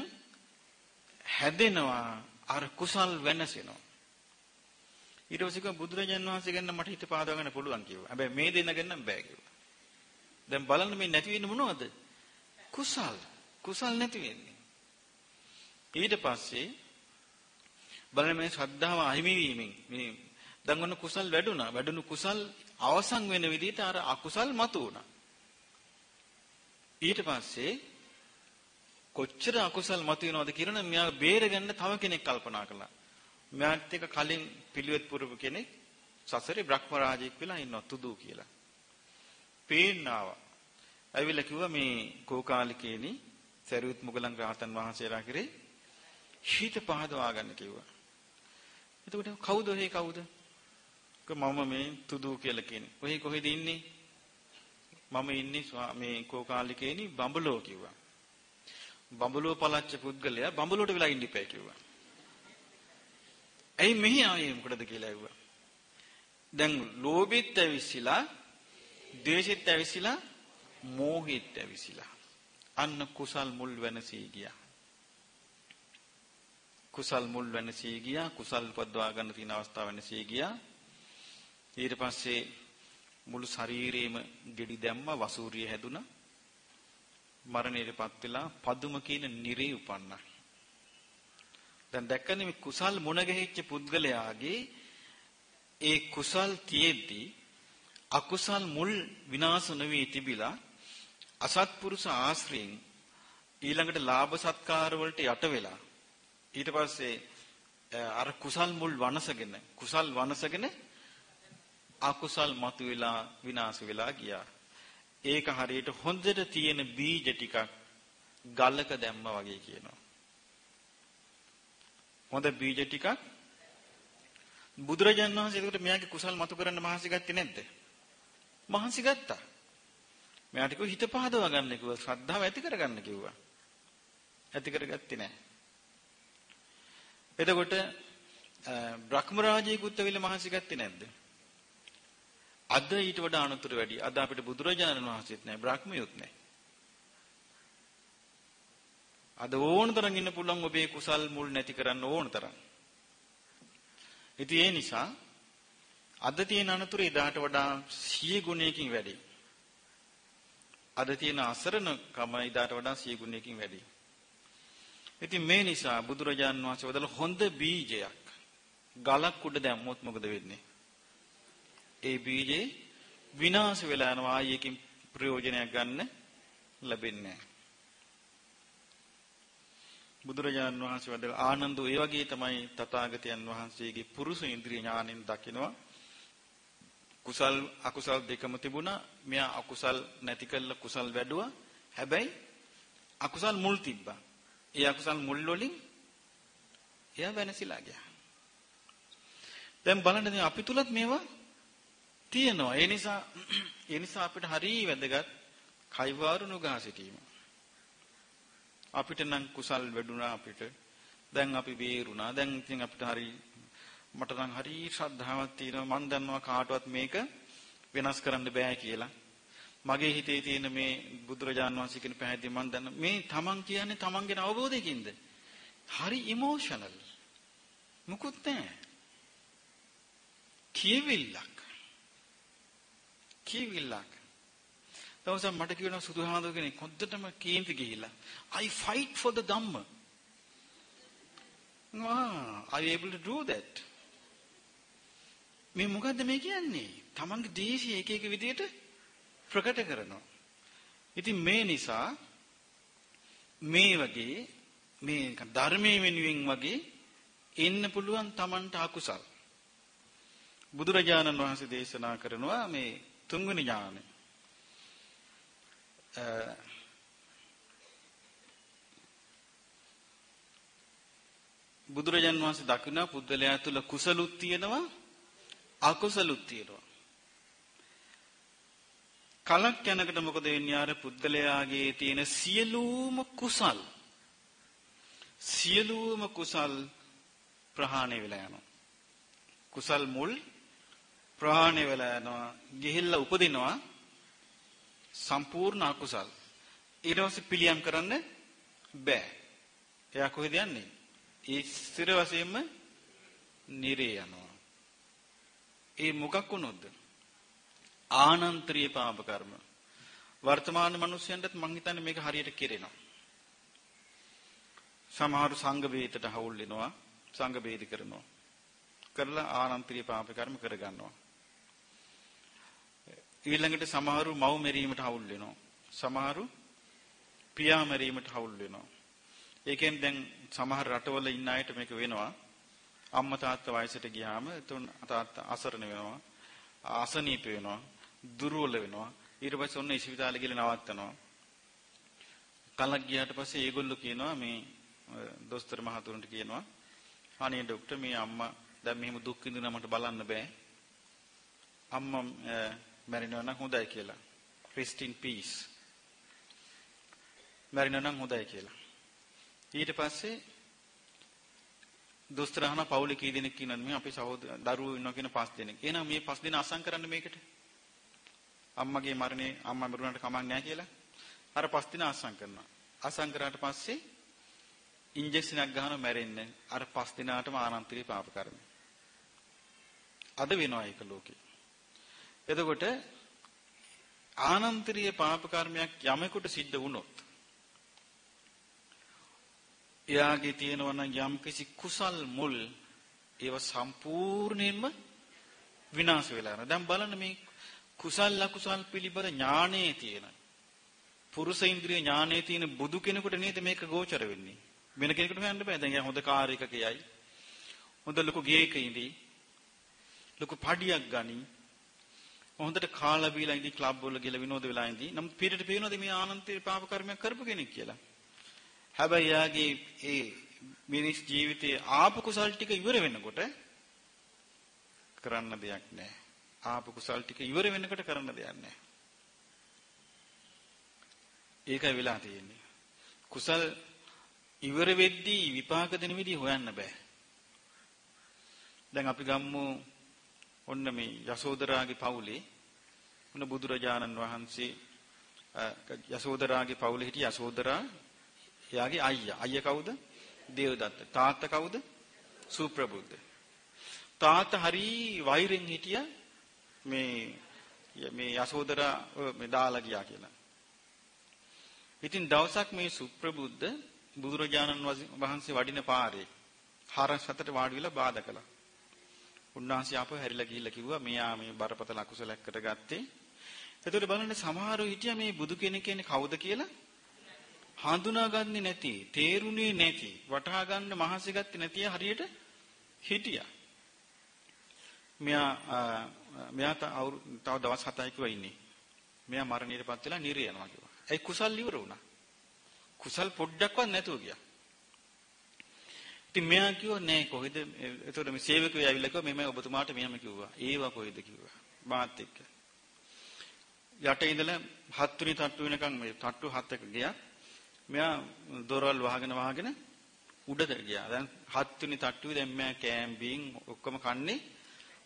හැදෙනවා අර කුසල් වෙනසෙනවා. ඊට පස්සේ බුදුරජාණන් වහන්සේ ගැන මට හිත පහදවා ගන්න පුළුවන් කිව්වා. හැබැයි මේ දෙන්න ගැන බෑ කිව්වා. දැන් බලන්න මේ නැති වෙන්නේ මොනවද? කුසල්. කුසල් නැති වෙන්නේ. ඊට පස්සේ බලන්න මේ ශ්‍රද්ධාව අහිමි වීමෙන් මේ දැන් ඔන්න කුසල් වැඩුණා. වැඩුණු කුසල් අවසන් වෙන විදිහට අර අකුසල් මතු වුණා. ඊට පස්සේ කොච්චර අකුසල් මතු වෙනවද කියන මෙයා බේරගන්න තව කෙනෙක් කල්පනා කළා. මෙයාත් එක්ක කලින් පිළිවෙත් පුරපු කෙනෙක් සසරේ බ්‍රහ්ම රාජෙක් වෙලා ඉන්නවා තුදු කියලා. පේන්න ආවා. ඇවිල්ලා කිව්වා මේ කෝකාලිකේනි සරියුත් මුගලන් රහතන් වහන්සේලා කරේ ශීත පහදවා ගන්න කිව්වා. එතකොට කවුද ඔහේ කවුද? මම මේ තුදු කියලා කියන්නේ. ඔහේ කොහෙද ඉන්නේ? මම ඉන්නේ මේ කෝකාලිකේනි බඹලෝ කිව්වා. බඹලෝ පළච්ච පුද්ගලයා බඹලෝට වෙලා ඉන්න ඉපෑ කිව්වා. ඇයි මෙහි ආවේ මොකටද කියලා ඇහුවා. දැන් ලෝභෙත් ඇවිස්සලා, ද්වේෂෙත් ඇවිස්සලා, මෝහෙත් ඇවිස්සලා. අන්න කුසල් මුල් වෙනසී ගියා. කුසල් මුල් වෙනසී ගියා, කුසල් උපදවා ගන්න තියෙන අවස්ථාව වෙනසී ගියා. ඊට පස්සේ මුළු ශරීරේම ගෙඩි දැම්ම වසූරිය හැදුනා. මරණයටපත් වෙලා පදුම කියන නිරේ උපන්නා. දැන් දැක්කනේ මේ කුසල් මුණ ගැහිච්ච පුද්ගලයාගේ ඒ කුසල් තියෙද්දි අකුසල් මුල් විනාශ නොවී තිබිලා අසත්පුරුෂ ආශ්‍රයෙන් ඊළඟට ලාභ සත්කාර වලට යට වෙලා ඊට පස්සේ අර කුසල් මුල් වනසගෙන කුසල් වනසගෙන අකුසල් මතුවලා විනාශ වෙලා ගියා. ඒක හරියට හොඳට තියෙන බීජ ටිකක් ගලක දැම්මා වගේ කියනවා. හොඳ බීජ ටිකක් බුදුරජාණන් වහන්සේ ඒකට මෙයාගේ කුසල් මතු කරන්න මහන්සි ගත්තේ නැද්ද? මහන්සි ගත්තා. මෙයාට කිව්ව හිත පහදවා ගන්න කිව්වා ශ්‍රද්ධාව ඇති කරගන්න කිව්වා. ඇති කරගත්තේ නැහැ. එතකොට බ්‍රහ්ම රාජයෙකුත් ඇවිල්ලා මහන්සි ගත්තේ නැද්ද? අද ඊට වඩා අනුතර වැඩි. අද අපිට බුදුරජාණන් වහන්සේත් නැහැ, බ්‍රහ්මියොත් නැහැ. අද ඕන තරම් ඉන්න පුළුවන් ඔබේ කුසල් මුල් නැති කරන්න ඕන තරම්. ඉතින් ඒ නිසා අද තියෙන අනතුර එදාට වඩා 100 ගුණයකින් වැඩි. අද තියෙන අසරණකම එදාට වඩා 100 ගුණයකින් වැඩි. ඉතින් මේ නිසා බුදුරජාන් වහන්සේ වදල හොඳ බීජයක් ගලක් උඩ දැම්මොත් මොකද වෙන්නේ? ඒ බීජේ විනාශ වෙලා යනවා ආයෙකින් ප්‍රයෝජනයක් ගන්න ලැබෙන්නේ නැහැ. බුදුරජාණන් වහන්සේ වදාළ ආනන්ද ඒ වගේ තමයි තථාගතයන් වහන්සේගේ පුරුෂ ඉන්ද්‍රිය ඥාණයෙන් දකිනවා. කුසල් අකුසල් දෙකම තිබුණා. මෙයා අකුසල් නැති කළා කුසල් වැඩුවා. හැබැයි අකුසල් මුල් තිබ්බා. ඒ අකුසල් මුල් වලින් එයා වෙනසිලා ගියා. දැන් බලන්න අපි තුලත් මේවා තියෙනවා. ඒ නිසා ඒ නිසා අපිට හරිය වැදගත් කයිවාරු නුගා සිටීම. අපිට නම් කුසල් වැඩුණා අපිට. දැන් අපි වේරුණා. දැන් ඉතින් අපිට හරි මට නම් හරි ශ්‍රද්ධාවක් තියෙනවා. මම දන්නවා කාටවත් මේක වෙනස් කරන්න බෑ කියලා. මගේ හිතේ තියෙන මේ බුදුරජාන් වහන්සේ කියන පැහැදිලි මම දන්න මේ තමන් කියන්නේ තමන්ගේ අවබෝධයකින්ද? හරි ඉමෝෂනල්. මුකුත් නැහැ. කියවිල්ලක්. කියවිල්ලක්. දවසක් මට කියනවා සුදුහාඳු කෙනෙක් හොද්දටම කේන්ති ගිහිලා I fight for the dhamma. Ah, are you able to do that? මේ මොකද්ද මේ කියන්නේ? Tamange දේශය එක එක විදියට ප්‍රකට කරනවා. ඉතින් මේ නිසා මේ වගේ මේ ධර්මයේ වෙනුවෙන් වගේ එන්න පුළුවන් Tamanට අකුසල්. බුදුරජාණන් වහන්සේ දේශනා කරනවා මේ තුන්වෙනි ඥානය. බුදුරජාන් වහන්සේ දකින්න පුද්දලයා තුල කුසලුත් තියෙනවා අකුසලුත් තියෙනවා. කලක් යනකොට මොකද වෙන්නේ අර පුද්දලයාගේ තියෙන සියලුම කුසල් සියලුම කුසල් ප්‍රහාණය වෙලා යනවා. කුසල් මුල් ප්‍රහාණය වෙලා යනවා. ගිහිල්ලා උපදිනවා සම්පූර්ණ අකුසල්. ඊට පස්සේ පිළියම් කරන්න බෑ. එයා කොහෙද යන්නේ? ඒ ස්ථිර වශයෙන්ම නිරේ යනවා. ඒ මොකක් වුණොත්ද? ආනන්තරීය පාප කර්ම. වර්තමාන මිනිස්යන්ටත් මං හිතන්නේ මේක හරියට කෙරෙනවා. සමහරු සංඝ වේතට හවුල් වෙනවා, සංඝ වේදි කරනවා. කරලා ආනන්තරීය පාප කර්ම කරගන්නවා. ඊළඟට සමහරු මව් මෙරීමට හවුල් වෙනවා. සමහරු පියා මෙරීමට හවුල් වෙනවා. ඒකෙන් දැන් සමහර රටවල ඉන්න අයට මේක වෙනවා. අම්මා තාත්තා වයසට ගියාම එතන තාත්තා අසරණ වෙනවා. අසනීප වෙනවා. දුර්වල වෙනවා. ඊට පස්සේ ඔන්න ඉස්පිතාලේ ගිහලා නවත්තනවා. කලක් ගියාට පස්සේ ඒගොල්ලෝ කියනවා මේ දොස්තර මහතුරුන්ට කියනවා අනේ ડોක්ටර් මේ අම්මා දැන් මෙහෙම දුක් විඳිනවා මට බලන්න බෑ. අම්මා මැරෙනවා නම් හොඳයි කියලා. rest in peace. මැරෙනවා නම් හොඳයි කියලා. ඊට පස්සේ දොස්තර අහන පවුලේ කී දෙනෙක් ඉන්නවද මේ අපේ සහෝදර දරුවෝ ඉන්නවා කියන පස් දෙනෙක්. එහෙනම් මේ පස් දෙනා අසං කරන්න මේකට. අම්මගේ මරණේ අම්මා මරුණාට කමක් නැහැ කියලා. අර පස් දෙනා අසං කරනවා. අසං කරාට පස්සේ ඉන්ජෙක්ෂනයක් ගහනවා මැරෙන්නේ. අර පස් දෙනාටම ආනන්තරීය පාප කර්ම. අද වෙනවා ඒක ලෝකේ. එතකොට ආනන්තරීය පාප කර්මයක් යමෙකුට සිද්ධ වුණොත් එයාගේ තියෙනවා නම් යම්කිසි කුසල් මුල් ඒව සම්පූර්ණයෙන්ම විනාශ වෙලා යනවා. දැන් බලන්න මේ කුසල් අකුසල් පිළිබඳ ඥානයේ තියෙන පුරුෂ ඉන්ද්‍රිය ඥානයේ තියෙන බුදු කෙනෙකුට නේද මේක ගෝචර වෙන්නේ. වෙන කෙනෙකුට හොයන්න බෑ. දැන් යා හොඳ කාර් එකක යයි. හොඳ ලොකු ගේක ඉඳී. ලොකු පඩියක් ගනි. හොඳට කාලා බීලා ඉඳි ක්ලබ් වල ගිහලා විනෝද වෙලා ඉඳි. නම් පිටට පේනවද මේ ආනන්තේ පාප කර්මයක් කරපු කෙනෙක් කියලා. හැබැයි යාගේ ඒ මිනිස් ජීවිතයේ ආපු කුසල් ටික ඉවර වෙනකොට කරන්න දෙයක් නැහැ. ආපු කුසල් ටික ඉවර වෙනකොට කරන්න දෙයක් නැහැ. ඒකයි වෙලා තියෙන්නේ. කුසල් ඉවර වෙද්දී විපාක දෙන විදිහ හොයන්න බෑ. දැන් අපි ගම්මු ඔන්න මේ යසෝදරාගේ පවුලේ ඔන්න බුදුරජාණන් වහන්සේ යසෝදරාගේ පවුලේ හිටිය යසෝදරා එයාගේ අයියා. අයියා කවුද? දේවදත්ත. තාත්තා කවුද? සුප්‍රබුද්ධ. තාත්තා හරි වෛරෙන් හිටිය මේ මේ යසෝදරා මේ දාලා ගියා කියලා. ඉතින් දවසක් මේ සුප්‍රබුද්ධ බුදුරජාණන් වහන්සේ වඩින පාරේ හරස් හතට වාඩි වෙලා බාධා කළා. උන්වහන්සේ ආපහු හැරිලා ගිහිල්ලා කිව්වා මෙයා මේ බරපතල අකුසලයක් කරගත්තේ. එතකොට බලන්න සමහරව හිටියා මේ බුදු කෙනෙක් කියන්නේ කවුද කියලා හඳුනාගන්නේ නැති, තේරුණේ නැති, වටහා ගන්න මහන්සි ගත්තේ නැති හරියට හිටියා. මෙයා මෙයා තව දවස් 7යි කිව්වා ඉන්නේ. මෙයා මරණයටපත් වෙලා නිරය යනවා කිව්වා. ඒ කුසල් ඉවර වුණා. කුසල් පොඩ්ඩක්වත් නැතුව ගියා. ඉතින් මෙයා කිව්වා නෑ කොහෙද එතකොට මේ සේවකයෝ ඇවිල්ලා කිව්වා මෙමය ඔබතුමාට මෙහෙම කිව්වා. ඒවා කොහෙද කිව්වා. මාත් එක්ක. යට ඉඳලා හත් වෙනි තට්ටු වෙනකන් මේ තට්ටු හත් එක ගියා. මෙයා දොරවල් වහගෙන වහගෙන උඩට ගියා. දැන් හත් වෙනි තට්ටුවේ දැන් මෙයා කෑම්බින් ඔක්කොම කන්නේ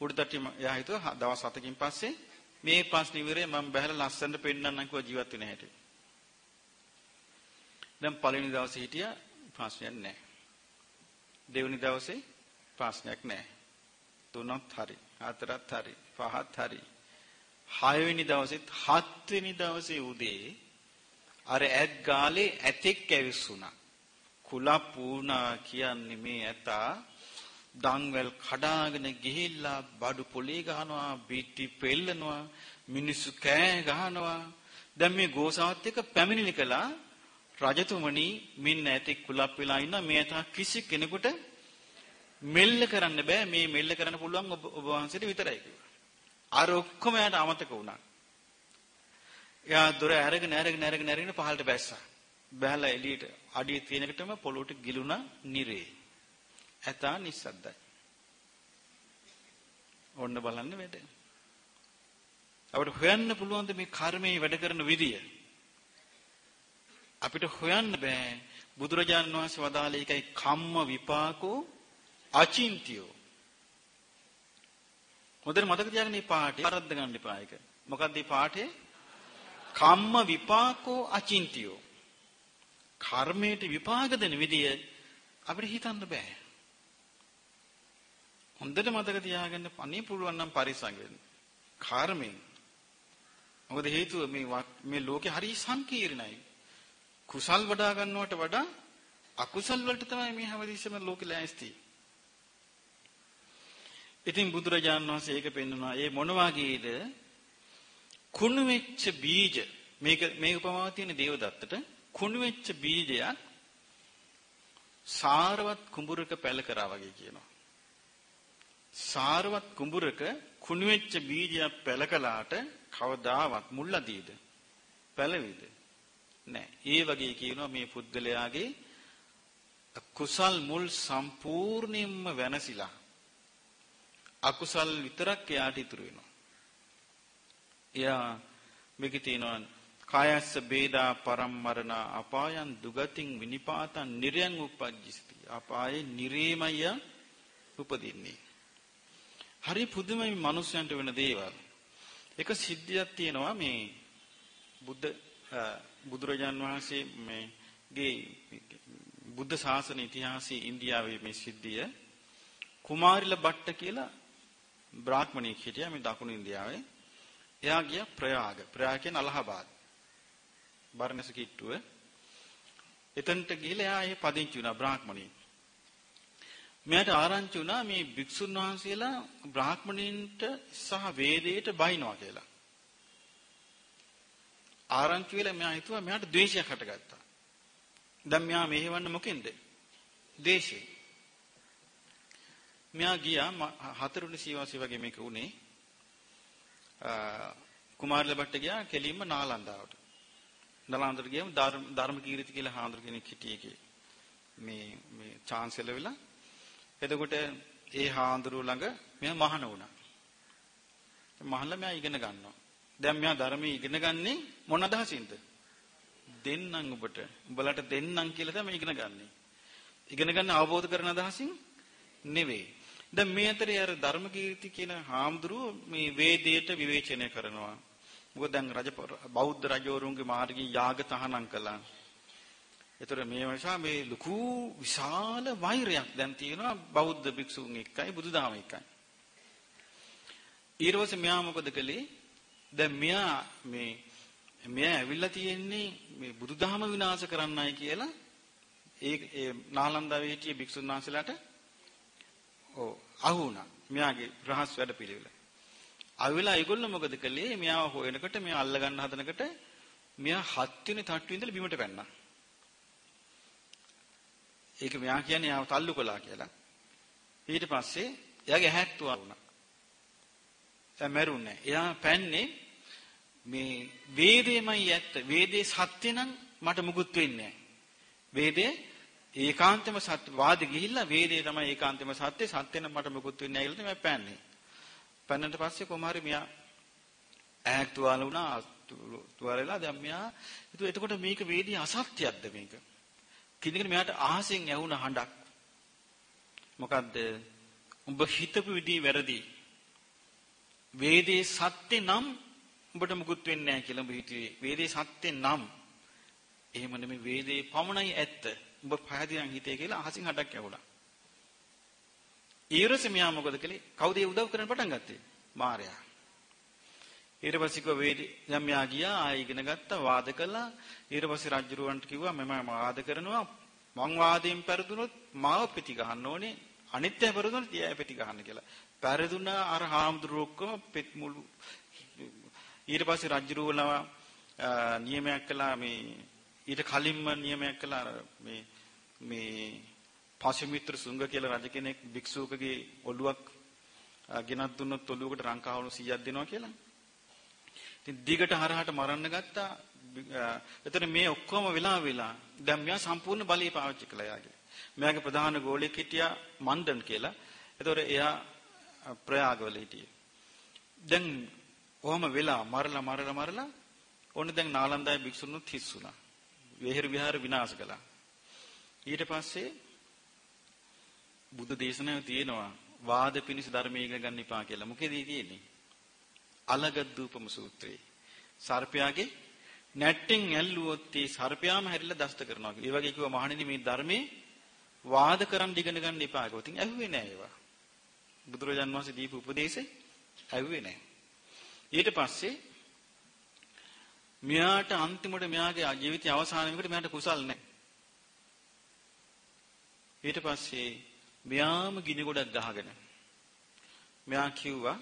උඩ තට්ටුවේ එයා හිතුවා දවස් 7කින් පස්සේ මේ ප්‍රශ්න ඉවරේ මම බහැලා ලස්සනට පෙන්නන්නම් කිව්වා ජීවත් වෙන හැටි. දැන් පළවෙනි දවසේ හිටියා ප්‍රශ්නයක් නැහැ. දෙවෙනි දවසේ ප්‍රශ්නයක් නැහැ. තුනත් හරි, හතරත් හරි, පහත් හරි. හයවෙනි දවසෙත් හත්වෙනි දවසේ උදේ අර ඇත් ගාලේ ඇතෙක් ඇවිස්සුණා. කුලප් වුණා කියන්නේ මේ ඇතා දන්වැල් කඩාගෙන ගිහිල්ලා බඩු පොලේ ගහනවා, බීටි පෙල්ලනවා, මිනිස්සු කෑ ගහනවා. දැන් මේ ගෝසාවත් එක්ක පැමිණිලි කළා රජතුමනි මින් ඇතෙක් කුලප් වෙලා ඉන්න මේ තා කිසි කෙනෙකුට මෙල්ල කරන්න බෑ මේ මෙල්ල කරන්න පුළුවන් ඔබ ඔබ වහන්සේට විතරයි කිව්වා. අර ඔක්කොම යාට අමතක වුණා. එයා දොර අරගෙන අරගෙන අරගෙන අරගෙන පහළට බැස්සා. බැලලා එළියට අඩිය තියෙනකටම පොළොවට ගිලුණා නිරේ. ඇතා නිස්සද්දයි. ඔන්න බලන්න වැඩ. අපිට හොයන්න පුළුවන් මේ කර්මයේ වැඩ කරන විදිය. අපිට හොයන්න බෑ බුදුරජාණන් වහන්සේ වදාළ එකයි කම්ම විපාකෝ අචින්තියෝ හොඳට මතක තියාගන්න මේ පාඩේ අරද්ද ගන්න එපා ඒක. මොකක්ද මේ පාඩේ? කම්ම විපාකෝ අචින්තියෝ. කර්මයට විපාක දෙන විදිය අපිට හිතන්න බෑ. හොඳට මතක තියාගන්න අනේ පුළුවන් නම් පරිස්සම් වෙන්න කර්මෙන්. මොකද හේතුව මේ මේ ලෝකේ හරි සංකීර්ණයි. කුසල් වඩා ගන්නවට වඩා අකුසල් වලට තමයි මේ හැමදෙස්සම ලෝකෙ ලෑස්ති. ඉතින් බුදුරජාන් වහන්සේ ඒක පෙන්වනවා. ඒ මොන වගේද? කුණු වෙච්ච බීජ මේක මේ උපමාව තියෙන දේවදත්තට කුණු වෙච්ච බීජයක් සාරවත් කුඹුරක පැල කරා වගේ කියනවා. සාරවත් කුඹුරක කුණු වෙච්ච බීජයක් පැල කළාට කවදාවත් මුල්ලදීද? පැලවිද? නැහැ. ඒ වගේ කියනවා මේ පුද්ගලයාගේ කුසල් මුල් සම්පූර්ණයෙන්ම වෙනසිලා අකුසල් විතරක් එයාට ඉතුරු වෙනවා. එයා මේකේ තියෙනවා කායස්ස බේදා පරම්මරණ අපායන් දුගතින් විනිපාතං නිරයන් උපජ්ජිසති. අපායේ නිරේමය උපදින්නේ. හරි පුදුමයි මිනිස්යන්ට වෙන දේවල්. එක සිද්ධියක් තියෙනවා මේ බුද්ධ බුදුරජාන් වහන්සේ මේගේ බුද්ධ ශාසන ඉතිහාසයේ ඉන්දියාවේ මේ සිද්ධිය කුමාරිල බට්ට කියලා බ්‍රාහ්මණයෙක් හිටියා මේ දකුණු ඉන්දියාවේ. එයා ගියා ප්‍රයාග. ප්‍රයාග කියන්නේ අලහබාද්. බර්ණස් කිට්ටුව. එතනට ගිහිල්ලා එයා ඒ පදිංචි වුණා බ්‍රාහ්මණයෙක්. මෙයාට ආරංචි වුණා මේ භික්ෂුන් වහන්සේලා බ්‍රාහ්මණයින්ට සහ වේදයට බයිනවා කියලා. ආරංචි වෙලා මෙයා හිතුවා මෙයාට ද්වේෂයක් හටගත්තා. දැන් මෙයා මෙහෙවන්න මොකෙන්ද? ද්වේෂේ. මෙයා ගියා හතරුනි සීවාසී වගේ මේක උනේ. කුමාරල බට්ට ගියා කෙලින්ම නාලන්දාවට. නාලන්දාවට ගියම ධර්ම කීර්ති කියලා හාමුදුර කෙනෙක් හිටියේ මේ මේ චාන්සලර් වෙලා. එතකොට ඒ හාමුදුරුව ළඟ මෙයා මහාන වුණා. මහල්ලා මෙයා ඉගෙන ගන්නවා. දැන් මෙයා ධර්මයේ ඉගෙන ගන්නේ මොන අදහසින්ද? දෙන්නම් ඔබට. උඹලට දෙන්නම් කියලා තමයි ඉගෙන ගන්නෙ. ඉගෙන ගන්න අවබෝධ කරන අදහසින් නෙවෙයි. දැන් මේ අතරේ අර ධර්මකීර්ති කියන හාමුදුරුව මේ වේදයට විවේචනය කරනවා. මොකද දැන් රජ බෞද්ධ රජවරුන්ගේ මාර්ගී යාග තහනම් කළා. ඒතර මේ නිසා මේ ලুকু විශාල වෛරයක් දැන් තියෙනවා බෞද්ධ භික්ෂුන් එක්කයි බුදුදහම එක්කයි. ඊර්වසේ මෙයා මොකද කළේ? දැන් මෙයා මේ මෙයා ඇවිල්ලා තියෙන්නේ මේ බුදුදහම විනාශ කරන්නයි කියලා ඒ ඒ නාලන්දාවේ හිටිය භික්ෂුන් වහන්සේලාට ඔව් අහු වුණා. මෙයාගේ රහස් වැඩ පිළිවෙල. අවිලා ඒගොල්ලෝ මොකද කළේ? මෙයාව හොයනකොට මෙයා අල්ල ගන්න හදනකොට මෙයා හත් වෙනි තට්ටුවේ ඉඳලා බිමට පැන්නා. ඒක මෙයා කියන්නේ යාව තල්ලු කළා කියලා. ඊට පස්සේ එයාගේ ඇහැක්තුවා වුණා. එයා මැරුන්නේ. එයා පැන්නේ මේ වේදේමයි ඇත්ත. වේදේ සත්‍ය නම් මට මුකුත් වෙන්නේ නැහැ. වේදේ ඒකාන්තම සත්‍ය වාද ගිහිල්ලා වේදේ තමයි ඒකාන්තම සත්‍ය සත්‍ය නම් මට මුකුත් වෙන්නේ නැහැ කියලා තමයි පැන්නේ. පැන්නට පස්සේ කොමාරි මියා ඈක් තුවාල වුණා තුවාලලා දැන් මියා හිතුවා එතකොට මේක වේදී අසත්‍යයක්ද මේක? කිඳගෙන මෙයාට අහසෙන් ඇහුණ හඬක්. මොකද්ද? උඹ හිතපු විදිහ වැරදි. වේදේ සත්‍ය නම් උඹට මුකුත් වෙන්නේ නැහැ කියලා උඹ හිතුවේ. වේදේ සත්‍ය නම් එහෙම නෙමෙයි වේදේ පමණයි ඇත්ත. උඹ පහදියන් හිතේ කියලා අහසින් හඬක් ඇහුණා. ඊරසේ මෙයා මොකද කළේ? කවුද ඒ උදව් කරන්න පටන් ගත්තේ? මාර්යා. ඊට පස්සේ කෝ වේදි දැන් මෙයා ගියා ආයෙ ඉගෙන ගත්තා වාද කළා. ඊට පස්සේ රජුරවන්ට කිව්වා මම වාද කරනවා මං වාදයෙන් පෙරදුනොත් මාව පිටි ගහන්න ඕනේ. අනිත්‍ය පෙරදුනොත් ඊය පිටි ගහන්න කියලා. පෙරදුන අර හාමුදුරුවෝ ඔක්කොම පෙත් මුළු ඊට පස්සේ රජුරවලව නියමයක් කළා මේ ඊට කලින්ම නියමයක් කළා මේ මේ පාසමිත්‍ර සුංග කියලා රජ කෙනෙක් භික්ෂුවකගේ ඔළුවක් ගෙනත් දුන්නොත් ඔළුවකට රංකාවණු 100ක් දෙනවා කියලා. ඉතින් දිගට හරහට මරන්න ගත්තා. එතන මේ ඔක්කොම වෙලා වෙලා දැන් මෙයා සම්පූර්ණ බලය පාවිච්චි කළා යාගේ. මෙයාගේ ප්‍රධාන ගෝලෙක් හිටියා මන්දන් කියලා. එතකොට එයා ප්‍රයාගවල හිටියේ. දැන් කොහොම වෙලා මරලා මරලා මරලා ඕන දැන් නාලන්දායි භික්ෂුණුත් හිස් වුණා. වෙහෙර විහාර විනාශ කළා. ඊට පස්සේ බුද්ධ දේශනාවේ තියෙනවා වාද පිණිස ධර්මයේ ඉගෙන ගන්න එපා කියලා. මොකේද තියෙන්නේ? අලගද්දූපම සූත්‍රයේ. සර්පයාගේ නැට්ටෙන් ඇල්ලුවොත් ඒ සර්පයාම හැරිලා දෂ්ට කරනවා කියලා. ඒ වගේ කිව්වා මහණෙනි මේ ධර්මයේ වාද කරන් ඉගෙන ගන්න එපා කියලා. ඉතින් ඇහුවේ නෑ ඒවා. බුදුරජාන් වහන්සේ දීපු උපදේශේ ඇහුවේ නෑ. ඊට පස්සේ මෙයාට අන්තිමට මෙයාගේ ජීවිතය අවසාන වෙනකොට මෙයාට කුසල් නැහැ. ඊට පස්සේ මෙයාම ගිනි ගොඩක් ගහගෙන මෙයා කිව්වා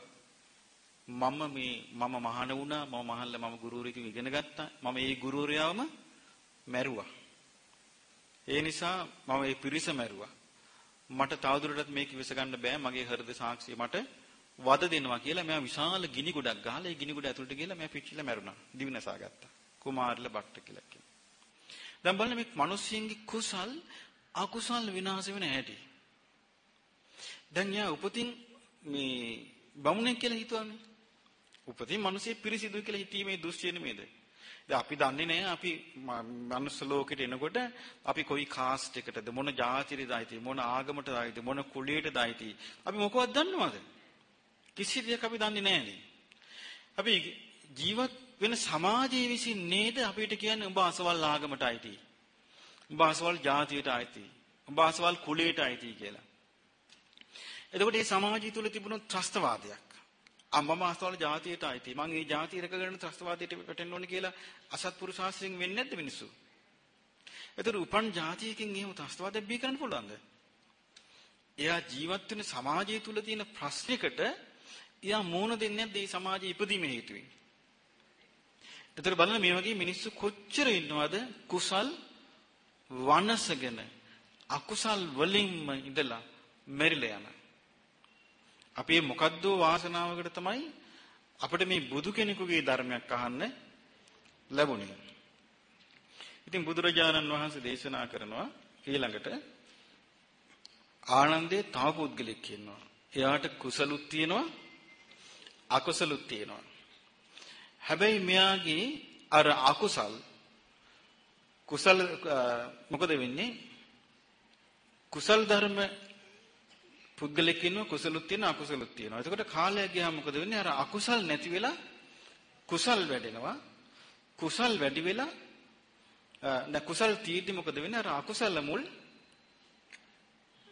මම මේ මම මහාන වුණා මම මහල්ල මම ගුරුවරයෙක් ඉගෙන ගත්තා. මම ඒ ගුරුවරයාවම මැරුවා. ඒ නිසා මම ඒ පිරිස මැරුවා. මට තවදුරටත් මේක විස ගන්න බෑ. මගේ හෘද සාක්ෂිය මට වද දෙනවා කියලා මෙයා විශාල ගිනි ගොඩක් ගහලා ඒ ගිනි ගොඩ ඇතුළට ගිහලා මෙයා පිච්චිලා මැරුණා. දිවිනසා ගත්තා. කුමාරල බට්ට කියලා කියනවා. දැන් බලන්න මේ මිනිස්සුන්ගේ කුසල් අකුසල් විනාශ වෙන හැටි. දැන් යා උපතින් මේ බමුණෙක් කියලා හිතුවානේ. උපතින් මිනිස්සේ පිරිසිදු කියලා හිතීමේ දෘෂ්ටිය නෙමෙයිද? දැන් අපි දන්නේ නැහැ අපි මනුස්ස ලෝකෙට එනකොට අපි කොයි කාස්ට් එකටද මොන ජාතියටද ආйти මොන ආගමටද ආйти මොන කුලයටද ආйти අපි මොකවත් දන්නවද? කිසි දෙයක් අපි දන්නේ නැහැනේ. අපි ජීවත් වෙන සමාජයේ විසින් නේද අපිට කියන්නේ උඹ අසවල් ආගමට අයිති. උඹ අසවල් ජාතියට අයිති. උඹ අසවල් කුලයට අයිති කියලා. එතකොට මේ සමාජය තුල තිබුණු ත්‍රස්තවාදයක්. අම්මම අසවල් ජාතියට අයිති. මං මේ ජාතිය රැකගෙන ත්‍රස්තවාදයට වැටෙන්න ඕනේ කියලා අසත්පුරුෂ ශාස්ත්‍රයෙන් වෙන්නේ නැද්ද මිනිස්සු? එතකොට උපන් ජාතියකින් එහෙම ත්‍රස්තවාදයක් බිහි කරන්න පුළුවන්ද? එයා ජීවත් වෙන සමාජය තුල තියෙන ප්‍රශ්නිකට එයා මෝන දෙන්නේ නැද්ද මේ සමාජයේ ඉපදීමේ හේතුවෙන්? එතකොට බලන්න මේ වගේ මිනිස්සු කොච්චර ඉන්නවද කුසල් වනසගෙන අකුසල් වලින්ම ඉඳලා මෙරිලා යන අපි මොකද්ද වාසනාවකට තමයි අපිට මේ බුදු කෙනෙකුගේ ධර්මයක් අහන්න ලැබුණේ. ඉතින් බුදුරජාණන් වහන්සේ දේශනා කරනවා ඊළඟට ආනන්දේ තව පුද්ගලෙක් ඉන්නවා. එයාට කුසලුත් තියෙනවා අකුසලුත් තියෙනවා. හැබැයි මෙයාගේ අර අකුසල් කුසල මොකද වෙන්නේ? කුසල් ධර්ම පුද්ගලෙක් ඉන්නවා කුසලුත් තියෙනවා අකුසලුත් තියෙනවා. එතකොට කාලයක් ගියාම මොකද වෙන්නේ? අර අකුසල් නැති වෙලා කුසල් වැඩෙනවා. කුසල් වැඩි වෙලා දැන් කුසල් තීටි මොකද වෙන්නේ? අර අකුසල මුල්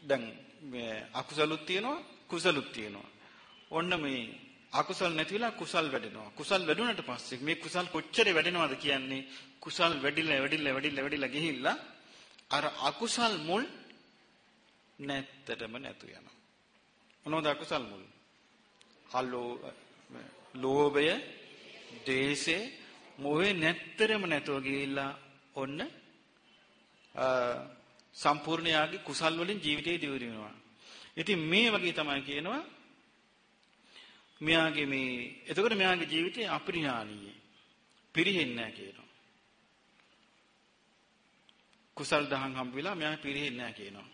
දැන් මේ අකුසලුත් තියෙනවා කුසලුත් තියෙනවා. ඔන්න මේ අකුසල් නැති වෙලා කුසල් වැඩෙනවා. කුසල් වැඩුණාට පස්සේ මේ කුසල් කොච්චර වැඩෙනවද කියන්නේ කුසල් වැඩිලා වැඩිලා වැඩිලා වැඩිලා ගිහිල්ලා අර අකුසල් මුල් නැත්තටම නැතු යනවා. මොනවද අකුසල් මුල්? හලෝ ලෝභය, ද්වේෂය, මොහේ නැත්තරම නැතුව ගිහිල්ලා ඔන්න සම්පූර්ණ යාගේ කුසල් වලින් ජීවිතේ දියුණුවනවා. ඉතින් මේ වගේ තමයි කියනවා මෙයාගේ මේ එතකොට මෙයාගේ ජීවිතේ අපරිහානීය. පිරෙන්නේ නැහැ කියනවා. කුසල් දහම් හම්බ වෙලා මෙයා පිරෙන්නේ නැහැ කියනවා.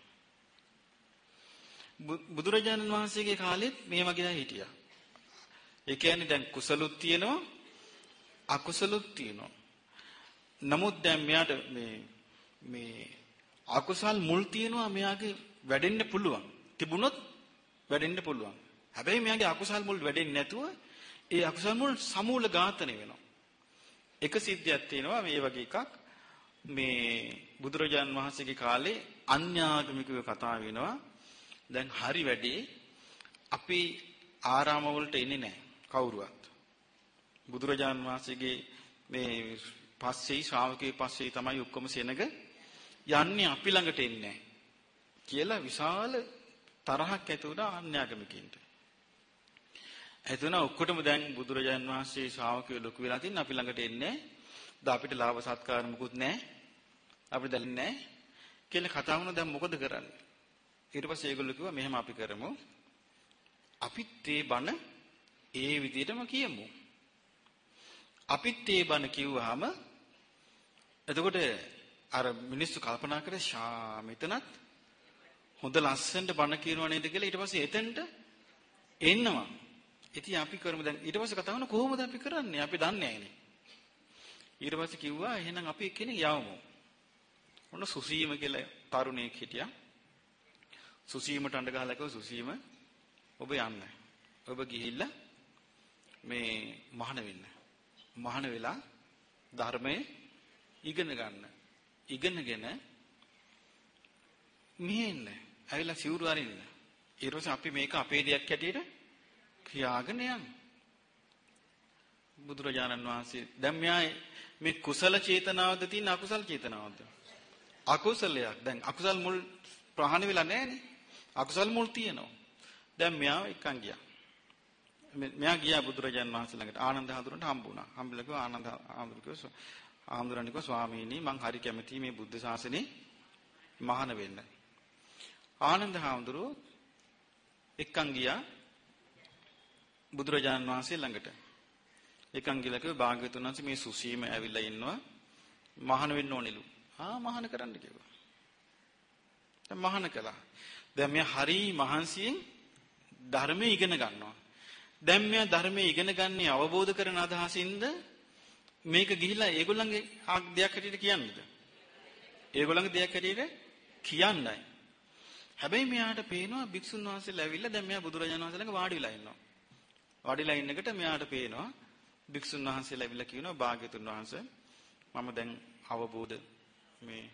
බුදුරජාණන් වහන්සේගේ කාලෙත් මේ වගේ අය හිටියා. ඒ කියන්නේ දැන් කුසලුත් තියෙනවා අකුසලුත් තියෙනවා. නමුත් දැන් මෙයාට මේ මේ අකුසල් මුල් තියෙනවා මෙයාගේ වැඩෙන්න පුළුවන්. තිබුණොත් වැඩෙන්න පුළුවන්. හැබැයි මෙයාගේ අකුසල් මුල් වැඩෙන්නේ නැතුව ඒ අකුසල් මුල් සමූල ඝාතනය වෙනවා. එක සිද්ධියක් තියෙනවා මේ වගේ එකක් මේ බුදුරජාන් වහන්සේගේ කාලේ අන්‍යාගමිකව කතා වෙනවා. දැන් හරි වැඩි අපි ආරාම වලට එන්නේ නැහැ කවුරුවත්. බුදුරජාන් වහන්සේගේ මේ පස්සේ ශ්‍රාවකේ පස්සේ තමයි ඔක්කොම සෙනග යන්නේ අපි ළඟට එන්නේ කියලා විශාල තරහක් ඇති වුණා අන්‍යාගමිකින්ට. එතන ඔක්කොටම දැන් බුදුරජාන් වහන්සේ ශ්‍රාවකයෝ ලොකු වෙලා තින් අපි ළඟට එන්නේ. ද අපිට ලාභ සත්කාර මුකුත් නැහැ. අපිට දැනෙන්නේ නැහැ. කියලා කතා වුණා දැන් මොකද කරන්නේ? ඊට පස්සේ ඒගොල්ලෝ කිව්වා මෙහෙම අපි කරමු. අපිත් ඒ බණ ඒ විදිහටම කියමු. අපිත් ඒ බණ කිව්වහම එතකොට අර මිනිස්සු කල්පනා කරේ ෂා මෙතනත් හොඳ ලස්සනට බණ කියනවා නේද කියලා ඊට පස්සේ එතෙන්ට එන්නවා. ඉතින් අපි කරමු දැන් ඊට පස්සේ කතා කරන කොහොමද අපි කරන්නේ? අපි දන්නේ නැහැනේ. ඊට පස්සේ කිව්වා එහෙනම් අපි එක්කෙනෙක් යවමු. ඔන්න සුසීම කියලා තරුණයෙක් හිටියා. සුසීමට අඬ ගහලා කිව්වා සුසීම ඔබ යන්න. ඔබ ගිහිල්ලා මේ මහාන වෙන්න. මහාන වෙලා ධර්මයේ ඉගෙන ගන්න. ඉගෙනගෙන මෙහෙන්න. ඇවිල්ලා සිවුරු අරින්න. ඊට පස්සේ අපි මේක අපේ දෙයක් හැටියට කියාගෙන යන්න. බුදුරජාණන් වහන්සේ දැන් මෙයා මේ කුසල චේතනාවද තියෙන අකුසල චේතනාවද? අකුසලයක්. දැන් අකුසල් මුල් ප්‍රහාණය වෙලා නැහැනේ. අකුසල් මුල් තියෙනවා. දැන් මෙයා එක්කන් ගියා. මෙයා ගියා බුදුරජාන් වහන්සේ ළඟට ආනන්ද හඳුරන්ට හම්බුණා. හම්බෙලා කිව්වා ආනන්ද හඳුර කිව්වා ආනන්දරණ කිව්වා ස්වාමීනි මං හරි කැමතියි මේ බුද්ධ ශාසනේ මහාන වෙන්න. ආනන්ද හඳුරෝ එක්කන් ගියා බුදුරජාන් වහන්සේ ළඟට. එක්කන් ගිහලා කිව්වා භාග්‍යවතුන් වහන්සේ මේ සුසීම ඇවිල්ලා ඉන්නවා මහාන වෙන්න ඕනෙලු. ආ මහාන කරන්න කිව්වා. දැන් මහාන කළා. දැන් මෙයා හරි මහන්සියෙන් ධර්මයේ ඉගෙන ගන්නවා. දැන් මෙයා ධර්මයේ ඉගෙන ගන්නේ අවබෝධ කරන අදහසින්ද මේක ගිහිලා ඒගොල්ලන්ගේ දෙයක් හැටියට කියන්නේද? ඒගොල්ලන්ගේ දෙයක් හැටියට කියන්නයි. හැබැයි මෙයාට පේනවා භික්ෂුන් වහන්සේලා ඇවිල්ලා දැන් මෙයා බුදුරජාණන් වහන්සේ ළඟ වාඩි වෙලා ඉන්නවා. වඩිලා ඉන්නකොට මෙයාට පේනවා භික්ෂුන් වහන්සේලා ඇවිල්ලා කියනවා භාග්‍යතුන් වහන්සේ මම දැන් අවබෝධ මේ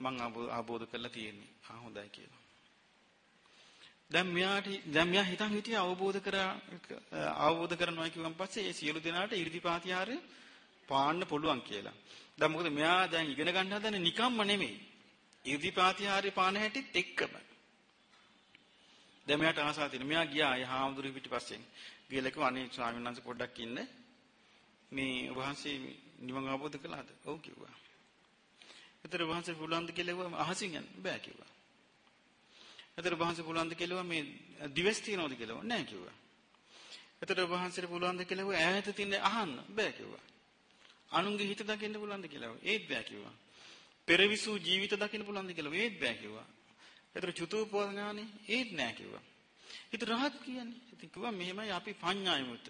මම අවබෝධ කරලා තියෙන්නේ. ආ හොඳයි කියලා. දැන් මෙයාට දැන් මෙයා හිතන් හිටියේ අවබෝධ කරා අවබෝධ කරනවා කියවන් පස්සේ ඒ සියලු දෙනාට 이르දිපාතිහාරය පාන්න පුළුවන් කියලා. දැන් මොකද මෙයා දැන් ඉගෙන ගන්න හදන්නේ නිකම්ම නෙමෙයි. 이르දිපාතිහාරය පාන හැටිත් එක්කම. දැන් මෙයාට ආසාව තියෙන. මෙයා ගියා ඒ හාමුදුරු පිටිපස්සෙන්. ගිහලා කිව්වා අනේ ස්වාමීන් වහන්සේ පොඩ්ඩක් ඉන්න. මේ වහන්සේ නිවන් අවබෝධ කළාද? ඔව් කිව්වා. ඒතර වහන්සේ පුළුවන්ද කියලා කිව්වා අහසින් යන්න බෑ කිව්වා. ඒතර වහන්සේ පුළුවන්ද කියලා මේ දිවස් තියනවද කියලා නෑ කිව්වා. එතකොට ඔබ වහන්සේට පුළුවන් ද කියලා ඈත තින්න අහන්න බෑ කිව්වා. අනුන්ගේ හිත දකින්න පුළුවන්ද කියලා ඒත් බෑ කිව්වා. පෙරවිසු ජීවිත දකින්න පුළුවන්ද කියලා ඒත් බෑ කිව්වා. එතකොට චුතෝපඥානේ ඒත් නෑ කිව්වා. හිත රහත් කියන්නේ. ඉතින් කිව්වා මෙහෙමයි අපි පඤ්ඤායමුත.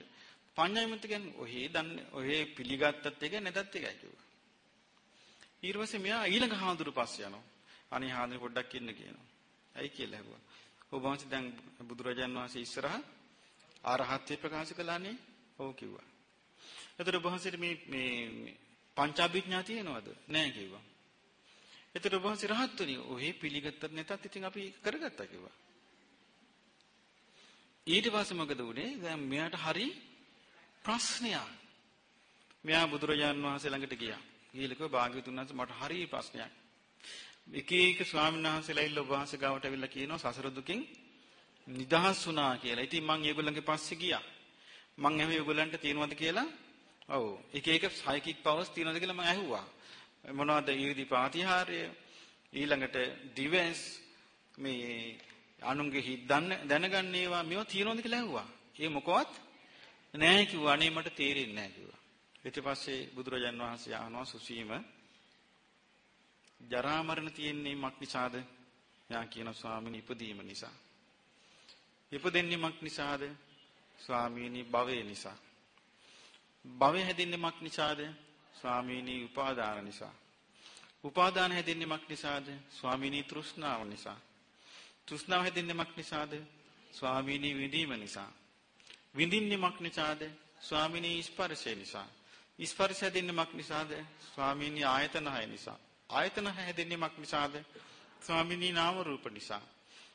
පඤ්ඤායමුත කියන්නේ ඔහේ දන්නේ ඔහේ පිළිගත්තත් එක නැතත් එකයි කිව්වා. ඊට පස්සේ මෙයා ඊළඟ හාමුදුරු පස්සේ යනවා. අනේ හාමුදුරු පොඩ්ඩක් ඉන්න කියනවා. ඇයි කියලා ඇහුවා. ඔබ වහන්සේ දැන් බුදුරජාන් වහන්සේ ඉස්සරහා ආරහත්ත්ව ප්‍රකාශ කළානේ. ඔව් කිව්වා. එතකොට ඔබ වහන්සේට මේ මේ පංචාභිඥා තියෙනවද? නැහැ කිව්වා. එතකොට ඔබ වහන්සේ රහත් වුණේ. ඔහේ පිළිගත්තත් නැතත් ඉතින් අපි කරගත්තා කිව්වා. ඊට පස්සේ මොකද වුනේ? දැන් මෙයාට හරි ප්‍රශ්නයක්. මෙයා බුදුරජාන් වහන්සේ ළඟට ගියා. ගිහලා කිව්වා භාග්‍යවතුන් වහන්සේ මට හරි ප්‍රශ්නයක්. එක එක ස්වාමීන් වහන්සේලා ඉල්ල ඔබ වහන්සේ ගාවට ඇවිල්ලා කියනවා සසර දුකින් නිදහස් වුණා කියලා. ඉතින් මං ඒගොල්ලන්ගේ පස්සේ ගියා. මං ඇහුවේ ඒගොල්ලන්ට තියෙනවද කියලා? ඔව්. එක එක සයිකික් පවර්ස් තියෙනවද කියලා මං ඇහුවා. මොනවද ඊරිදි ප්‍රාතිහාර්ය ඊළඟට ඩිවෙන්ස් මේ අනුන්ගේ හිත් දැනගන්න ඒවා මේවා තියෙනවද කියලා ඇහුවා. ඒ මොකවත් නැහැ කිව්වා. අනේ මට තේරෙන්නේ නැහැ කිව්වා. ඊට පස්සේ බුදුරජාන් වහන්සේ ආනවා සුසීම ජරා මරණ තියෙන්නේ මක් නිසාද? යා කියන ස්වාමීන් ඉපදීම නිසා. ඉපදෙන්නේ මක් නිසාද? ස්වාමීනි භවය නිසා. භවය හැදින්නේ මක් නිසාද? ස්වාමීනි උපාදාන නිසා. උපාදාන හැදින්නේ මක් නිසාද? ස්වාමීනි තෘෂ්ණාව නිසා. තෘෂ්ණාව හැදින්නේ මක් නිසාද? ස්වාමීනි විඳීම නිසා. විඳින්නේ මක් නිසාද? ස්වාමීනි ස්පර්ශය නිසා. ස්පර්ශ හැදින්නේ මක් නිසාද? ස්වාමීනි ආයතන හය නිසා. ආයතන හැදෙන්නේ මක් නිසාද? ස්වාමිනී නාම රූප නිසා.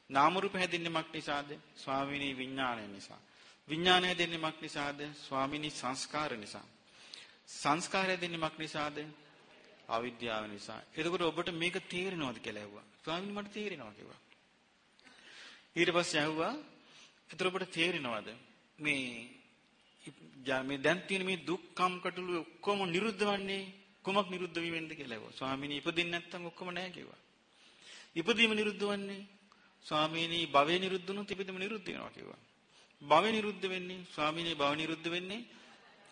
නාම රූප හැදෙන්නේ මක් නිසාද? ස්වාමිනී විඥානය නිසා. විඥානය හැදෙන්නේ මක් නිසාද? ස්වාමිනී සංස්කාර නිසා. සංස්කාරය හැදෙන්නේ මක් නිසාද? අවිද්‍යාව නිසා. එතකොට ඔබට මේක තේරෙනවද කියලා ඇහුවා. ස්වාමීනි මට තේරෙනවා කිව්වා. ඊට පස්සේ ඇහුවා එතකොට ඔබට තේරෙනවද මේ මේ දැන් තියෙන මේ දුක්ඛම් කටළු ඔක්කොම නිරුද්ධ වන්නේ කුමක් නිරුද්ධ වීමෙන්ද කියලා ඇහුවා. ස්වාමීනි ඉපදින්න නැත්තම් ඔක්කොම නැහැ කිව්වා. ඉපදීම නිරුද්ධ වන්නේ ස්වාමීනි භවය නිරුද්ධ වුණොත් ඉපදීම නිරුද්ධ වෙනවා කිව්වා. භවය නිරුද්ධ වෙන්නේ ස්වාමීනි භව නිරුද්ධ වෙන්නේ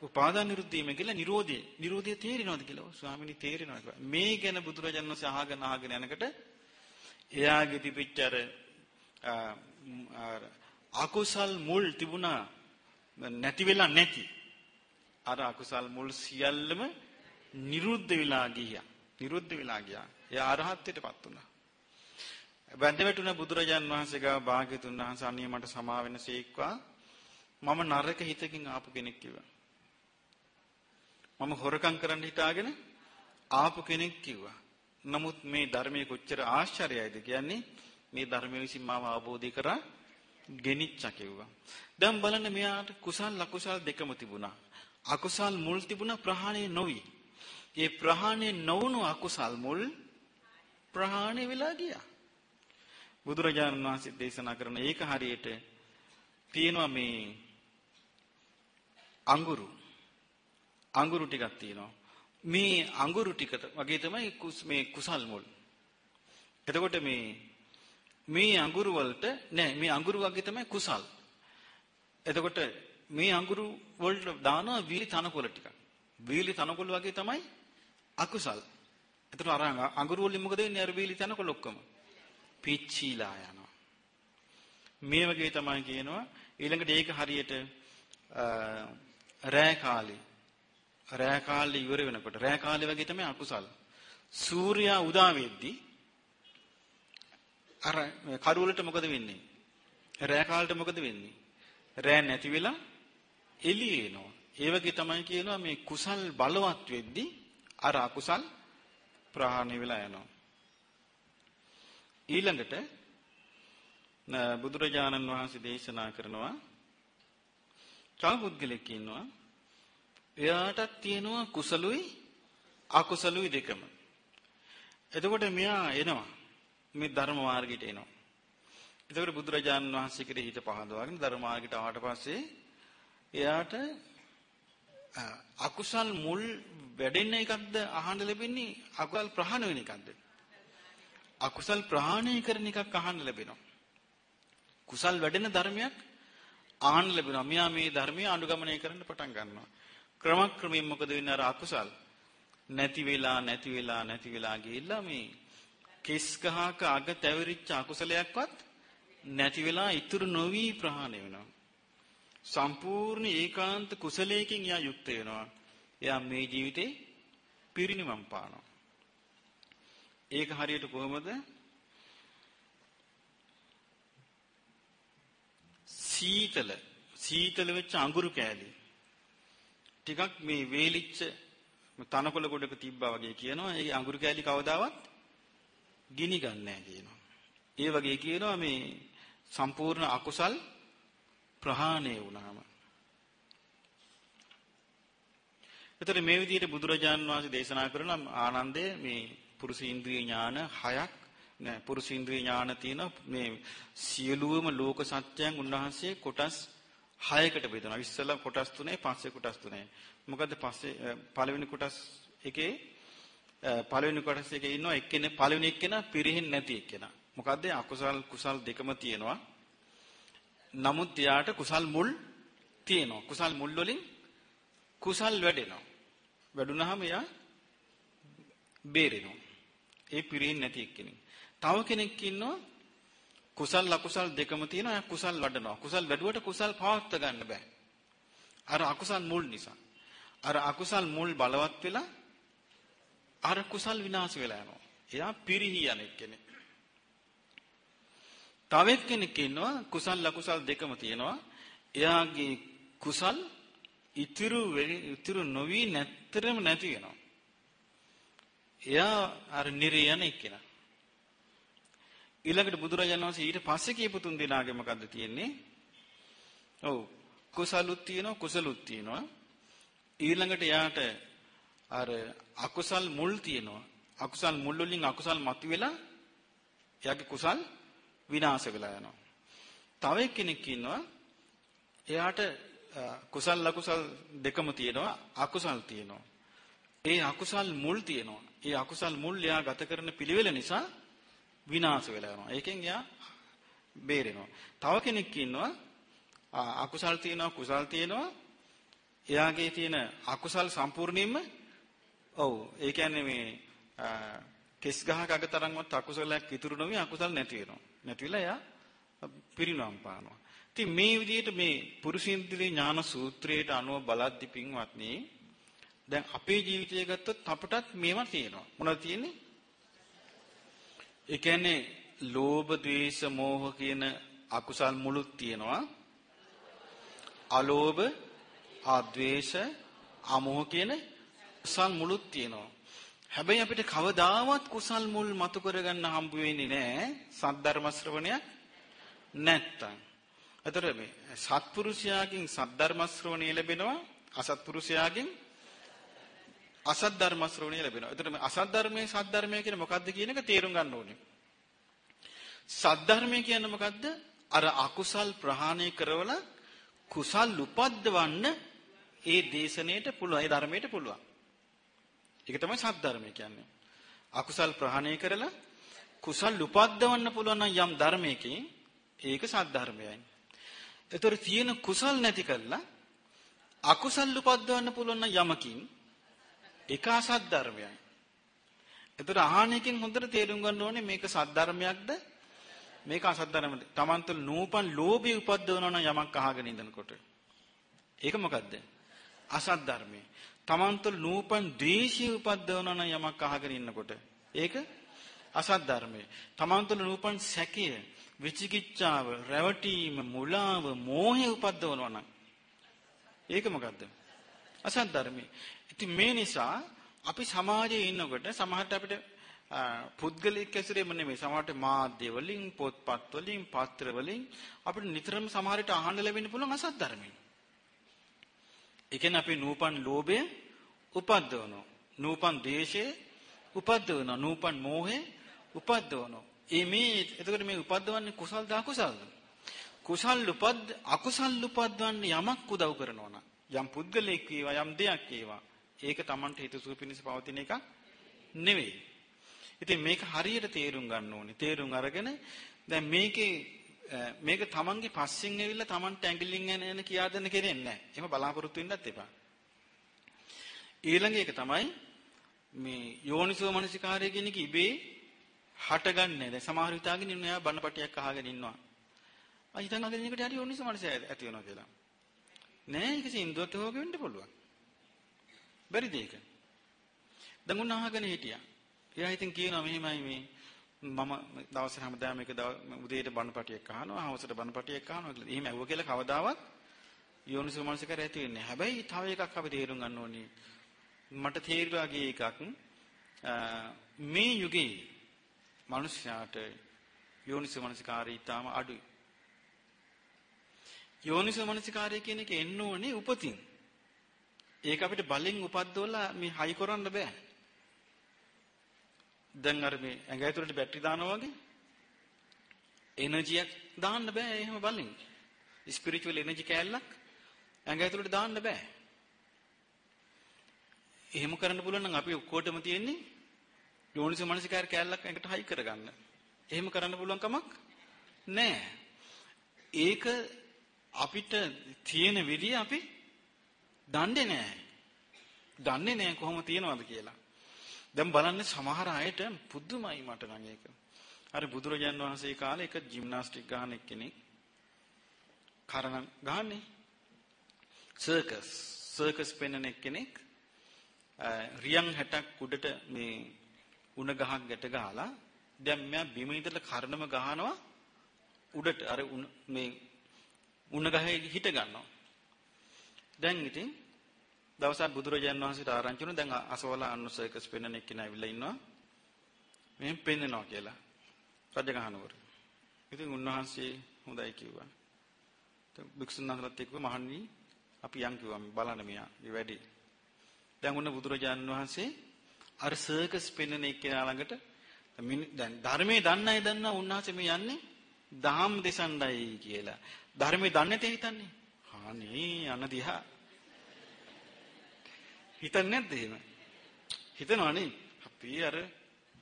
උපාදාන නිරුද්ධ වීම කියලා නිරෝධය. නිරෝධය තේරෙනවද කියලා? ස්වාමීනි තේරෙනවා කිව්වා. මේ ගැන බුදුරජාණන් වහන්සේ අහගෙන අහගෙන යනකොට එයාගේ තිබිච්ච අර අකුසල් මුල් තිබුණා නැති වෙලා නැති. අර අකුසල් මුල් සියල්ලම නිරුද්ධ වෙලා ගියා. නිරුද්ධ වෙලා ගියා. එයා අරහත්ත්වයටපත් වුණා. බැඳ වැටුණ බුදුරජාන් වහන්සේ ගාව භාග්‍යතුන් වහන්සේ අනිය මට සමා වෙන සීක්වා මම නරක හිතකින් ආපු කෙනෙක් කිව්වා. මම හොරකම් කරන්න හිතාගෙන ආපු කෙනෙක් කිව්වා. නමුත් මේ ධර්මයේ කොච්චර ආශ්චර්යයිද කියන්නේ මේ ධර්මයේ විසින් මාව අවබෝධ කරා ගෙනිච්චා කිව්වා. දැන් බලන්න මෙයාට කුසල් අකුසල් දෙකම තිබුණා. අකුසල් මුල් තිබුණා ප්‍රහාණය නොවි. ඒ ප්‍රහාණය නොවුණු අකුසල් මුල් ප්‍රහාණය වෙලා ගියා. බුදුරජාණන් වහන්සේ දේශනා කරන ඒක හරියට තියෙනවා මේ අඟුරු අඟුරු ටිකක් තියෙනවා. මේ අඟුරු ටිකට වගේ තමයි මේ කුසල් මුල්. එතකොට මේ මේ අඟුරු වලට නෑ මේ අඟුරු වගේ තමයි කුසල්. එතකොට මේ අඟුරු වලට දානවා වීලි තනකොළ ටිකක්. වීලි තනකොළ වගේ තමයි අකුසල්. එතන අර අඟුරු වලින් මොකද වෙන්නේ අර වීලි තනකොළ ඔක්කොම? පිච්චීලා යනවා. මේ වගේ තමයි කියනවා ඊළඟට ඒක හරියට රෑ කාලේ රෑ කාලේ ඉවර වෙනකොට රෑ කාලේ වගේ තමයි අකුසල්. සූර්යා උදා වෙද්දී අර කරුවලට මොකද වෙන්නේ? රෑ කාලේට මොකද වෙන්නේ? රෑ නැති වෙලා එළිය එනවා. ඒ වගේ තමයි කියනවා මේ කුසල් බලවත් වෙද්දී අර අකුසල් ප්‍රහාණය වෙලා යනවා. ඊළඟට බුදුරජාණන් වහන්සේ දේශනා කරනවා චාපුද්ගලෙක් ඉන්නවා එයාටත් තියෙනවා කුසලුයි අකුසලුයි දෙකම. එතකොට මෙයා එනවා මේ ධර්ම මාර්ගයට එනවා. එතකොට බුදුරජාණන් වහන්සේ කෙරෙහි හිත පහදවාගෙන ධර්ම මාර්ගයට ආවට පස්සේ එයාට අකුසල් මුල් වැඩෙන්න එකක්ද අහන්න ලැබෙන්නේ අකුසල් ප්‍රහාණය වෙන එකක්ද? අකුසල් ප්‍රහාණය කරන එකක් අහන්න ලැබෙනවා. කුසල් වැඩෙන ධර්මයක් ආහන්න ලැබෙනවා. මෙයා මේ ධර්මයේ අනුගමනය කරන්න පටන් ගන්නවා. ක්‍රමක්‍රමයෙන් මොකද වෙන්නේ අර අකුසල් නැති වෙලා නැති වෙලා නැති වෙලා ගිහිල්ලා මේ කෙස් ගහක අග තැවිරිච්ච අකුසලයක්වත් නැති වෙලා ඉතුරු නොවි ප්‍රහාණය වෙනවා. සම්පූර්ණ ඒකාන්ත කුසලයකින් යා යුක්ත වෙනවා. එයා මේ ජීවිතේ පිරිනිවන් පානවා. ඒක හරියට කොහොමද? සීතල සීතල වෙච්ච අඟුරු කෑලි ටිකක් මේ වේලිච්ච තනකොළ ගොඩක තිබ්බා වගේ කියනවා. ඒ අඟුරු කෑලි කවදාවත් ගිනි ගන්නෑ කියනවා. ඒ වගේ කියනවා මේ සම්පූර්ණ අකුසල් ප්‍රහාණය වුණාම. එතකොට මේ විදිහට බුදුරජාන් වහන්සේ දේශනා කරන ආනන්දේ මේ පුරුෂ ඉන්ද්‍රිය ඥාන හයක් නෑ. පුරුෂ ඉන්ද්‍රිය ඥාන තියෙන මේ සියලුම ලෝක සත්‍යයන් උන්වහන්සේ කොටස් 6කට බෙදනවා. ඉස්සෙල්ලා කොටස් තුනේ පස්සේ කොටස් තුනේ. මොකද පස්සේ පළවෙනි කොටස් එකේ පළවෙනි කොටස් එකේ ඉන්නවා එක්කෙනෙක් පළවෙනි එක්කෙනා පිරෙහෙන්නේ නැති එක්කෙනා. මොකද අකුසල් කුසල් දෙකම තියෙනවා. නමුත් එයාට කුසල් මුල් තියෙනවා. කුසල් මුල් වලින් කුසල් වැඩෙනවා. වැඩුණාම එයා බේරෙනවා. ඒ පිරෙන්නේ නැති එක්කෙනෙක්. තව කෙනෙක් ඉන්නවා කුසල් අකුසල් දෙකම තියෙනවා. එයා කුසල් වඩනවා. කුසල් වැඩුවට කුසල් පවත්ව ගන්න බෑ. අර අකුසල් මුල් නිසා. අර අකුසල් මුල් බලවත් වෙලා අර කුසල් විනාශ වෙලා යනවා. එයා පිරිහි යන එක්කෙනෙක්. තව එක්කෙනෙක් ඉන්නවා කුසල් අකුසල් දෙකම තියෙනවා. එයාගේ කුසල් ඉතුරු ඉතුරු නොවි නැත්තරම නැති වෙනවා. එයා අර නිර්යන එක්කෙනා. ඊළඟට බුදුරජාණන් වහන්සේ ඊට පස්සේ කියපු තුන් දෙනාගේ මොකද්ද තියෙන්නේ? ඔව් කුසලුත් තියෙනවා කුසලුත් තියෙනවා. ඊළඟට යාට අර අකුසල් මුල් තියෙනවා. අකුසල් මුල් වලින් අකුසල් මතුවෙලා එයාගේ කුසල් විනාශ වෙලා යනවා. තව කෙනෙක් ඉන්නවා එයාට කුසල් අකුසල් දෙකම තියෙනවා අකුසල් තියෙනවා. ඒ අකුසල් මුල් තියෙනවා. ඒ අකුසල් මුල් එයා ගත කරන පිළිවෙල නිසා විනාශ වෙලා යනවා. ඒකෙන් එයා බේරෙනවා. තව කෙනෙක් ඉන්නවා අකුසල් තියෙනවා කුසල් තියෙනවා. එයාගේ තියෙන අකුසල් සම්පූර්ණයෙන්ම ඔව් ඒ කියන්නේ මේ කෙස් ගහක අග තරම්වත් අකුසලයක් ඉතුරු නොවි අකුසල් නැති වෙනවා. නැතිවිලා එයා පිරිනවම් පානවා. ඉතින් මේ විදිහට මේ පුරුෂින්ද්‍රිය ඥාන සූත්‍රයට අනුව බලද්දි පින්වත්නි දැන් අපේ ජීවිතය ගත්තොත් අපටත් මේවා තියෙනවා. මොනවද තියෙන්නේ? ඒ කියන්නේ ලෝභ, ද්වේෂ, මෝහ කියන අකුසල් මුලුත් තියෙනවා. අලෝභ, ආද්වේෂ, අමෝහ කියන කුසල් මුලුත් තියෙනවා. හැබැයි අපිට කවදාවත් කුසල් මුල් මතු කරගන්න හම්බ වෙන්නේ නැහැ සද්ධර්ම ශ්‍රවණයක් නැත්තම්. එතකොට මේ සත්පුරුෂයාගෙන් සද්ධර්ම ශ්‍රවණිය ලැබෙනවා අසත්පුරුෂයාගෙන් අසත් ධර්ම ශ්‍රවණය ලැබෙනවා. එතකොට මේ අසත් ධර්මයේ සත් ධර්මයේ කියන්නේ මොකද්ද කියන එක තේරුම් ගන්න ඕනේ. සත් ධර්මයේ කියන්නේ මොකද්ද? අර අකුසල් ප්‍රහාණය කරවලා කුසල් උපද්දවන්න ඒ දේශනෙට පුළුවන්. ඒ ධර්මයට පුළුවන්. ඒක තමයි සත් ධර්මය කියන්නේ. අකුසල් ප්‍රහාණය කරලා කුසල් උපද්දවන්න පුළුවන් නම් යම් ධර්මයකින් ඒක සත් ධර්මයයි. ඒතර තියෙන කුසල් නැති කළා අකුසල් උපද්දවන්න පුළුවන් නම් යමකින් ඒක අසත් ධර්මයයි. ඒතර අහානයකින් හොඳට තේරුම් ගන්න ඕනේ මේක සත් ධර්මයක්ද මේක අසත් ධර්මද. Taman තුළ නූපන් ලෝභය උපද්දවනවා නම් යමක් අහගෙන ඉඳනකොට. ඒක මොකද්ද? අසත් ධර්මය. Taman තුළ නූපන් ද්වේෂය උපද්දවනවා නම් යමක් අහගෙන ඉන්නකොට. ඒක අසත් ධර්මය. Taman තුළ නූපන් සැකය, විචිකිච්ඡාව, රැවටීම, මුලාව, මෝහය උපද්දවනවා නම් ඒක මොකද්ද? අසත් ධර්මය. ඉතින් මේ නිසා අපි සමාජයේ ඉන්නකොට සමහරට අපිට පුද්ගලික ඇසුරේම නෙමෙයි සමහරට මාධ්‍ය වලින් පොත්පත් වලින් පත්‍ර වලින් අපිට නිතරම සමහරට අහන්න ලැබෙන්න පුළුවන් අසත් ධර්මයි. ඒ කියන්නේ අපි නූපන් ලෝභය උපද්දවනවා. නූපන් ද්වේෂය උපද්දවනවා. නූපන් මෝහය උපද්දවනවා. ඒ මේ එතකොට මේ උපද්දවන්නේ කුසල්ද අකුසල්ද? කුසල් උපද්ද අකුසල් උපද්දවන්නේ යමක් උදව් කරනවා නම් යම් පුද්ගලයෙක් වේවා යම් දෙයක් වේවා ඒක Tamanට හිතසුව පිණිස පවතින එකක් නෙවෙයි. ඉතින් මේක හරියට තේරුම් ගන්න ඕනේ. තේරුම් අරගෙන දැන් මේකේ මේක තමන්ගේ පස්සෙන් ඇවිල්ලා තමන්ට ඇඟිල්ලෙන් එන එන කියා දෙන්න කෙරෙන්නේ නැහැ. එහෙම බලාපොරොත්තු වෙන්නත් එපා. ඊළඟ එක තමයි මේ යෝනිසෝ මනසිකාරය කියන එක ඉබේ හටගන්නේ. දැන් සමහර විතාගෙන ඉන්න එයා බණපටියක් අහගෙන ඉන්නවා. ආ හිතන් අහගෙන ඉන්නකොට හරි යෝනිසෝ මනසය ඇති වෙනවා කියලා. නෑ ඒක සින්දුවක් හොග වෙන්න පුළුවන්. බැරිද ඒක? දැන් උන් අහගෙන හිටියා. එයා ඉතින් කියනවා මෙහෙමයි මේ මම දවසේ හැමදාම එක උදේට බණපටියක් අහනවා, හවසට බණපටියක් අහනවා කියලා. එහෙම ඇහුව කියලා කවදාවත් යෝනිසෝ මනසිකර ඇති වෙන්නේ. හැබැයි තව එකක් අපි තේරුම් ගන්න ඕනේ. මට තේරුණා ගිය එකක් මේ යුගයේ මිනිස්යාට යෝනිසෝ මනසිකාරී ඊටාම අඩුයි. යෝනිසෝ මනසිකාරය කියන එක එන්න ඕනේ උපතින්. ඒක අපිට බලෙන් උපද්දවලා මේ හයි කරන්න බෑ. දැන් අර මේ ඇඟ ඇතුළට බැටරි දානවා වගේ එනර්ජියක් දාන්න බෑ එහෙම බලෙන්. ස්පිරිචුවල් එනර්ජි කෑල්ලක් ඇඟ ඇතුළට දාන්න බෑ. එහෙම කරන්න පුළුවන් නම් අපි ඔක්කොටම තියෙන්නේ යෝනිසෝ මනසිකාර කෑල්ලක් ඇඟට හයි කරගන්න. එහෙම කරන්න පුළුවන් කමක් නෑ. ඒක අපිට තියෙන විදිය අපි දන්නේ නෑ. දන්නේ නෑ කොහොම තියනවද කියලා. දැන් බලන්න සමහර අයට පුදුමයි මට නම් ඒක. අර බුදුරජාන් වහන්සේ කාලේ එක ජිම්නාස්ටික් ගහන එක්කෙනෙක් කරණ ගහන්නේ සර්කස් සර්කස් පෙන්වන එක්කෙනෙක් රියන් 60ක් උඩට මේ උණ ගහක් ගැට ගහලා දැන් මෙයා බිම ඉඳලා කරණම ගහනවා උඩට අර මේ උණ ගහේ හිට ගන්නවා. දැන් ඉතින් දවසක් බුදුරජාණන් වහන්සේට ආරංචි වුණා දැන් අසවල අනුසයකස් පෙන්වන එක්කෙනා ඇවිල්ලා ඉන්නවා. මෙහෙම පෙන්නනවා කියලා. රජගහනුවර. ඉතින් උන්වහන්සේ හොඳයි කිව්වා. දැන් භික්ෂුන් වහන්සේලාත් එක්ක මහණනි අපි යන් කිව්වා බලන්න මෙයා මේ වැඩි. දැන් උන්න බුදුරජාණන් වහන්සේ අර සර්කස් පෙන්වන එක්කෙනා ළඟට දැන් ධර්මයේ දන්නයි දන්නා උන්වහන්සේ මේ යන්නේ දහම් දෙසණ්ඩයි කියලා. ධර්මයේ දන්නේ නැතේ හිතන්නේ. හානේ අන දිහා. හිතන්නේ නැද්ද එහෙම? හිතනවනේ. අපි අර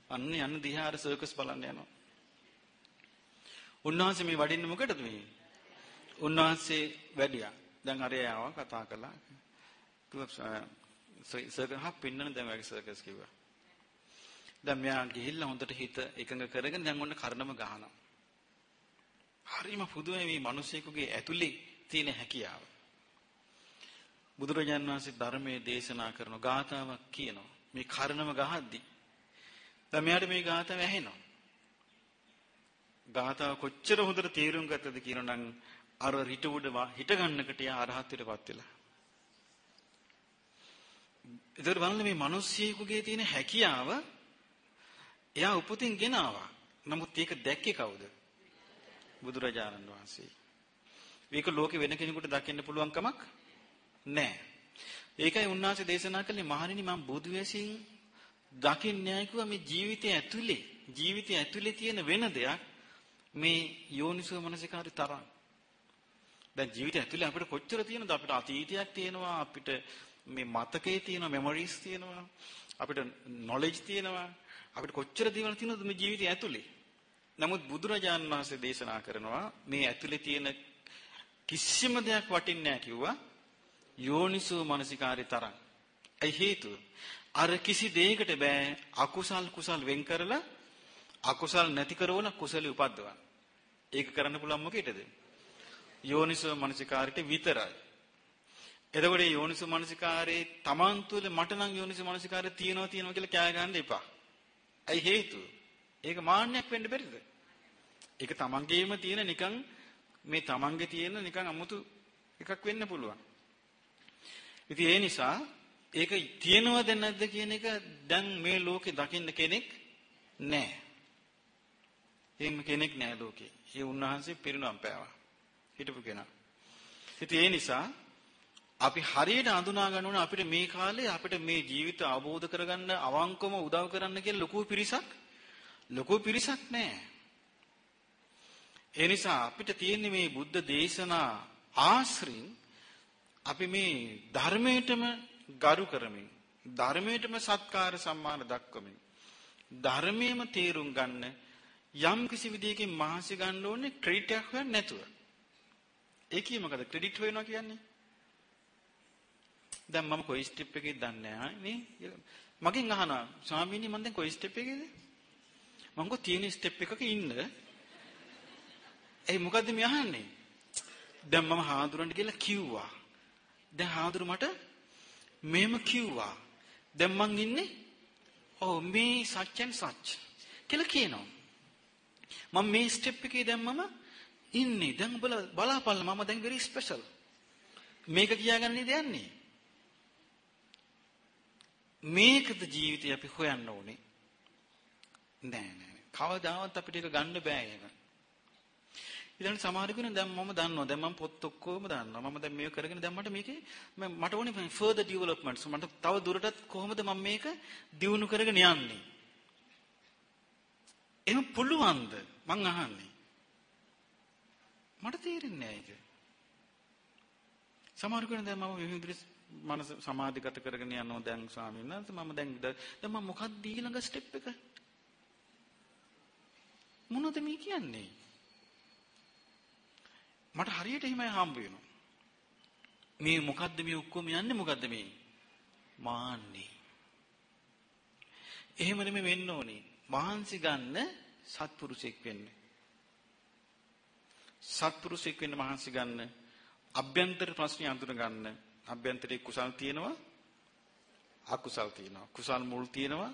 අන්න යන දිහා අර සර්කස් බලන්න යනවා. උන්වහන්සේ මේ වඩින්නේ මොකටද මේ? උන්වහන්සේ වැඩියා. දැන් අර ආවා කතා කළා. සර්කස් හා පින්නන දැන් වගේ සර්කස් කිව්වා. දැන් මෙයා ගිහිල්ලා හොඳට හිත එකඟ කරගෙන දැන් ඔන්න කරනම ගහනවා. හරිම පුදුමයි මේ මිනිසෙකුගේ ඇතුලේ තියෙන හැකියාව. බුදුරජාණන් වහන්සේ ධර්මයේ දේශනා කරන ගාථාවක් කියනවා. මේ කරනම ගහද්දි. දැන් මෙයාට මේ ගාථාව ඇහෙනවා. ගාථාව කොච්චර හොඳට තේරුම් ගත්තද කියනනම් අර හිට උඩ හිට ගන්නකට යා අරහත්ත්වයටපත් වෙලා. ඒතර බලන්න මේ මිනිස්සෙකුගේ තියෙන හැකියාව එයා උපතින් ගෙනාවා. නමුත් ඒක දැක්කේ කවුද? බුදුරජාණන් වහන්සේ. මේක ලෝකෙ වෙන කෙනෙකුට දකින්න පුළුවන් කමක් නැහැ. ඒකයි උන්වහන්සේ දේශනා කළේ මහණෙනි මම බුදු වෙසින් දකින්නේ කිව්වා මේ ජීවිතය ඇතුලේ ජීවිතය ඇතුලේ තියෙන වෙන දෙයක් මේ යෝනිසෝ මනසිකාරي තරම්. දැන් ජීවිතය ඇතුලේ අපිට කොච්චර තියෙනවද අපිට අතීතයක් තියෙනවා අපිට මේ මතකයේ තියෙන මෙමරිස් තියෙනවා අපිට නොලෙජ් තියෙනවා අපිට කොච්චර දේවල් තියෙනවද මේ ජීවිතය ඇතුලේ නමුත් බුදුරජාණන් වහන්සේ දේශනා කරනවා මේ ඇතුලේ තියෙන කිසිම දෙයක් වටින්නේ නැහැ කිව්වා යෝනිසෝ මනසිකාරي තරම්. ඒ හේතුව අර කිසි දෙයකට බෑ අකුසල් කුසල් වෙන් කරලා අකුසල් නැති කරවල කුසල උපද්දවන්න. ඒක කරන්න පුළුවන් මොකේද? යෝනිසෝ මනසිකාරයට විතරයි. එතකොට මේ යෝනිසෝ මනසිකාරේ Taman තුල මට නම් යෝනිසෝ මනසිකාරය තියෙනවා තියෙනවා කියලා කෑ ගන්න එපා. ඇයි හේතුව? ඒක මාන්නයක් වෙන්න බැරිද? ඒක තමන්ගේම තියෙන නිකන් මේ තමන්ගේ තියෙන නිකන් 아무තු එකක් වෙන්න පුළුවන්. ඉතින් ඒ නිසා ඒක තියෙනවද නැද්ද කියන එක දැන් මේ ලෝකේ දකින්න කෙනෙක් නැහැ. එහෙම කෙනෙක් නැහැ ලෝකේ. ඒ උන්වහන්සේ පිරිනවම් පෑවා. හිටපු කෙනා. ඉතින් ඒ නිසා අපි හරියට අඳුනා ගන්න ඕන අපිට මේ කාලේ අපිට මේ ජීවිත අවබෝධ කරගන්න අවංකවම උදව් කරන්න කියලා ලොකු පිරිසක් ලොකු පිරිසක් නැහැ. ඒ නිසා අපිට තියෙන්නේ මේ බුද්ධ දේශනා ආශ්‍රින් අපි මේ ධර්මයටම ගරු කරමින් ධර්මයටම සත්කාර සම්මාන දක්වමින් ධර්මයේම තේරුම් ගන්න යම් කිසි විදියකින් මහන්සි ගන්න ඕනේ ක්‍රෙඩිට් එකක් හොයන්න නැතුව. ඒ කිය මොකද ක්‍රෙඩිට් හොයනවා කියන්නේ? දැන් මම කොයි ස්ටෙප් එකේද දන්නේ නැහැ නේ. මගෙන් අහනවා ස්වාමීනි මම දැන් කොයි ස්ටෙප් එකේද? මම කො තියෙන ස්ටෙප් එකක ඉන්න. ඒ මොකද්ද මේ අහන්නේ? දැන් මම හාඳුරන්න කියලා කිව්වා. දැන් හාඳුරු මට මෙහෙම කිව්වා. දැන් මං ඉන්නේ ඔව් මේ සත්‍යන් සත්‍ය කියලා කියනවා. මම මේ ස්ටෙප් එකේ දැන් මම ඉන්නේ. දැන් බල බලාපල්ල මම දැන් very special. මේක කියාගන්න නේද යන්නේ? මේකද ජීවිතය අපි හොයන්න ඕනේ. නෑ නෑ. කවදාවත් අපිට ඒක ගන්න බෑ ඒක. ඊළඟ සමහර කෙනෙක් දැන් මම දන්නවා දැන් මම පොත් ඔක්කොම දන්නවා. මම දැන් මේක කරගෙන දැන් මට මේකේ මට ඕනේ further developments මට තව දුරටත් කොහොමද මම මේක දියුණු කරගෙන යන්නේ? එහෙම පුළුවන්ද? මං අහන්නේ. මට තේරෙන්නේ නැහැ ඒක. සමහර කෙනෙක් දැන් මම විවිධ මනස සමාධිගත කරගෙන යනවා දැන් ස්වාමීන් වහන්සේ. මම දැන් දැන් මම මොකක්ද ඊළඟ ස්ටෙප් එක? මොනවද මේ කියන්නේ? මට හරියට එහෙමයි හම්බ වෙනවා. මේ මොකද්ද මේ ඔක්කොම යන්නේ මොකද්ද මේ? මාන්නේ. එහෙම නෙමෙයි වෙන්න ඕනේ. මහන්සි ගන්න සත්පුරුෂෙක් වෙන්න. සත්පුරුෂෙක් වෙන්න මහන්සි ගන්න. අභ්‍යන්තර ප්‍රශ්නේ අඳුන ගන්න. අභ්‍යන්තරේ කුසල් තියෙනවා. අකුසල් තියෙනවා. කුසල් මුල් තියෙනවා.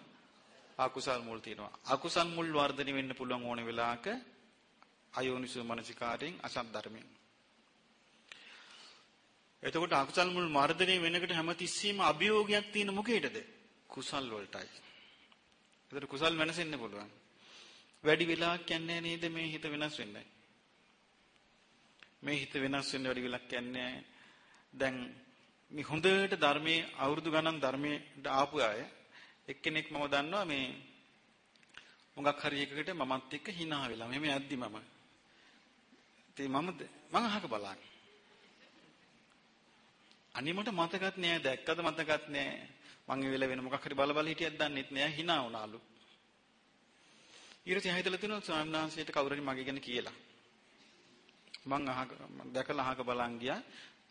අකුසල් මුල් තියෙනවා. අකුසල් මුල් වර්ධනය වෙන්න පුළුවන් ඕන වෙලාවක අයෝනිසෝ මනසිකාරයෙන් අසත් ධර්මයෙන්. එතකොට අකුසල් මුල් මර්ධනය වෙනකොට හැමතිස්සෙම අභියෝගයක් තියෙන මොකේටද? කුසල් වලටයි. එතකොට කුසල් වෙනසෙන්න පුළුවන්. වැඩි වෙලාවක් යන්නේ නේද මේ හිත වෙනස් වෙන්නේ. මේ හිත වෙනස් වෙන්න වැඩි වෙලාවක් යන්නේ දැන් මේ හොඳට ධර්මයේ අවුරුදු ගණන් ධර්මයට ආපු අය එක්කෙනෙක් මම දන්නවා මේ මොකක් හරි එකකට මමත් එක්ක hina වෙලා. මෙහෙම යද්දි මම ඉතින් මම මම අහක බලන්න. අනිමට මතකත් නෑ දැක්කද මතකත් නෑ. මං ඒ වෙලාව වෙන මොකක් හරි බල බල හිටියක් දන්නෙත් නෑ hina වුණාලු. ඊට හිතලා තිනවා ස්වාමීන් වහන්සේට කවුරු හරි මගේ ගැන කියලා. මං අහක දැකලා අහක බලන් ගියා.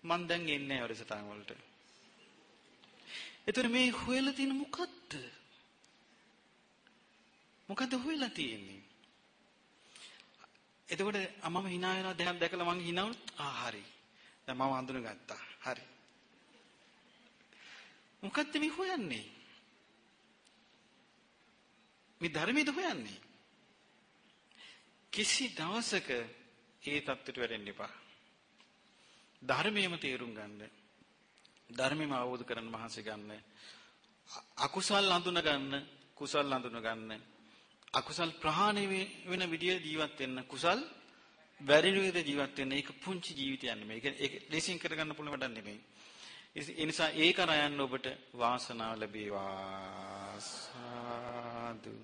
මං දැන් එන්නේ නැහැ වැඩසටහන් වලට. එතකොට මේ හොයලා තියෙන මොකද්ද? මොකද්ද හොයලා තියෙන්නේ? එතකොට මම hina වෙනවා දැන් දැකලා මං hina වුණා. ආ හරි. දැන් මම හඳුනගත්තා. හරි. මොකද්ද මේ හොයන්නේ? මේ ධර්මයේද හොයන්නේ? කිසි දවසක ඒ தත්ත්වයට වැටෙන්න එපා. ධර්මයේම තේරුම් ගන්න. ධර්මයේම අවබෝධ කරගන්න මහන්සි ගන්න. අකුසල් අඳුන ගන්න, කුසල් අඳුන ගන්න. අකුසල් ප්‍රහාණය වෙන විදිය ජීවත් වෙන්න කුසල් බැරි විදිහට ජීවත් වෙන්න ඒක පුංචි ජීවිතයක් නෙමෙයි. ඒක ඒක ලේසියෙන් කරගන්න පුළුවන් වැඩක් නෙමෙයි. ඒ නිසා ඒ කරා යන්න ඔබට වාසනාව ලැබේවා. සාදු